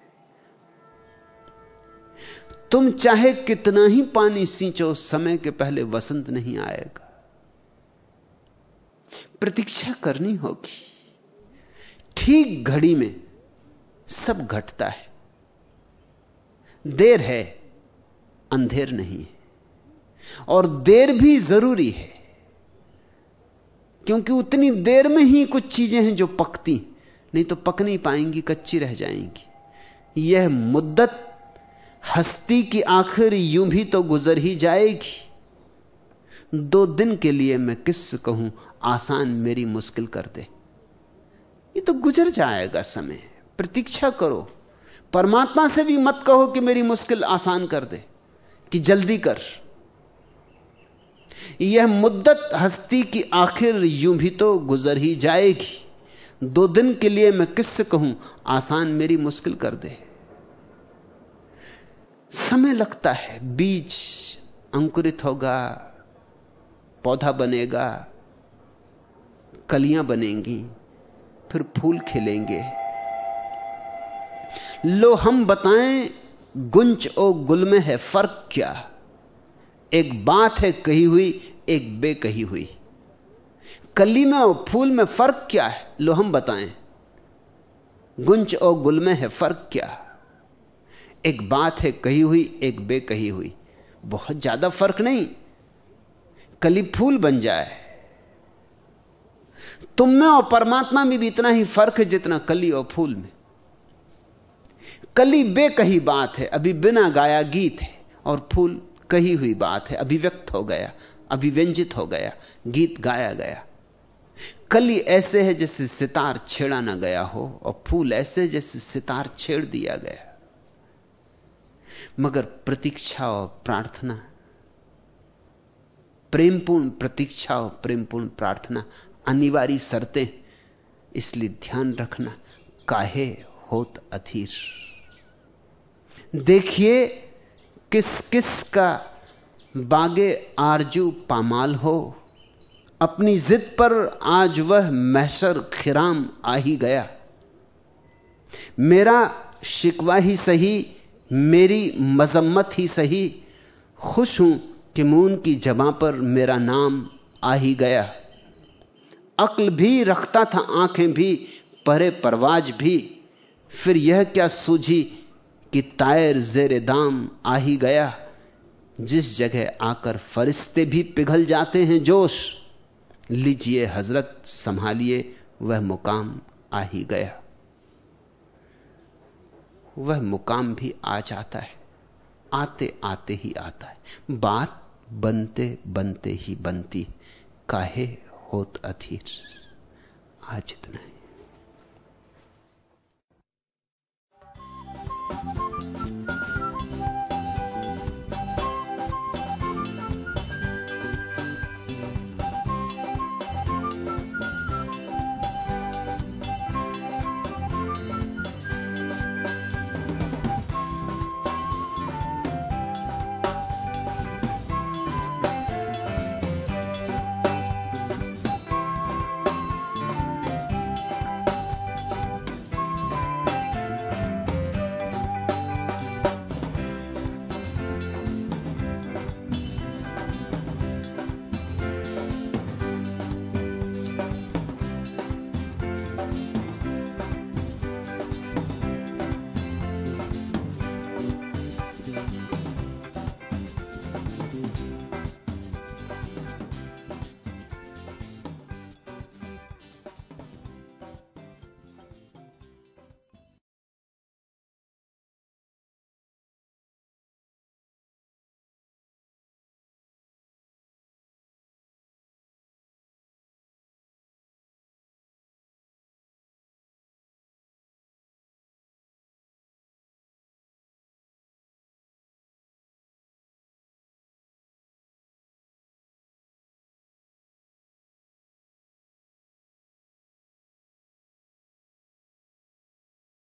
तुम चाहे कितना ही पानी सींचो, समय के पहले वसंत नहीं आएगा। प्रतीक्षा करनी होगी। ठीक घड़ी में सब घटता है। देर है, अंधेर नहीं है। और देर भी ज़रूरी है, क्योंकि उतनी देर में ही कुछ चीज़ें हैं जो पकती नहीं तो पक नहीं पाएँगी, कच्ची रह जाएँगी। यह मुद्दत हस्ती की आखिर यूँ भी तो गुजर ही जाएगी। दो दिन के लिए मैं किस कहूँ, आसान मेरी मुश्किल कर दे। ये तो गुजर जाएगा समय। प्रतीक्षा करो। परमात्मा से भी मत कहो कि मेरी मुश्किल आसान कर दे, कि जल्दी कर। यह मुद्दत हस्ती की आखिर यूँ भी तो गुजर ही जाएगी। दो दिन के लिए मैं किससे कहूँ, आसान मेरी मुश्किल कर दे। समय लगता है, बीज अंकुरित होगा, पौधा बनेगा, कलियाँ बनेंगी, फिर फूल खिलेंगे। लो, हम बताएँ, गुंज ओ गुल में है फ़र्क क्या? एक बात है कही हुई, एक बेकही हुई। कली में और फूल में फ़र्क क्या है? लो, हम बताएँ। गुंज और गुल में है फ़र्क क्या? एक बात है कही हुई, एक बेकही हुई। बहुत ज़्यादा फ़र्क नहीं। कली फूल बन जाए। तुम में और परमात्मा में भी इतना ही फ़र्क है जितना कली और फूल में। कली बेकही बात है, अभी बिना गाया गीत है, और फूल कही हुई बात है, अभिव्यक्त हो गया, अभिव्यंजित हो गया, गीत गाया गया। कली ऐसे है जैसे सितार छेड़ा ना गया हो, और फूल ऐसे जैसे सितार छेड़ दिया गया। मगर प्रतीक्षा और प्रार्थना। प्रेमपूर्ण प्रतीक्षा और प्रेमपूर्ण प्रार्थना। अनिवार्य शर्तें, इसलिए ध्यान रखना। काहे होत अधीर। देखिए किस किस का बागे आरज़ू पामाल हो। अपनी जिद पर आज वह महशर खिराम आ ही गया। मेरा शिकवा ही सही मेरी मजम्मत ही सही, खुश हूँ कि मून की जबां पर मेरा नाम आ ही गया। अक्ल भी रखता था, आँखें भी, परे परवाज भी। फिर यह क्या सूझी कि तायर जेर दाम आ ही गया। जिस जगह आकर फरिश्ते भी पिघल जाते हैं जोश, लीजिए हज़रत, संभालिए वह मुकाम आ ही गया। वह मुकाम भी आ जाता है। आते आते ही आता है। बात बनते बनते ही बनती काहे होत अधीर? आज इतना है।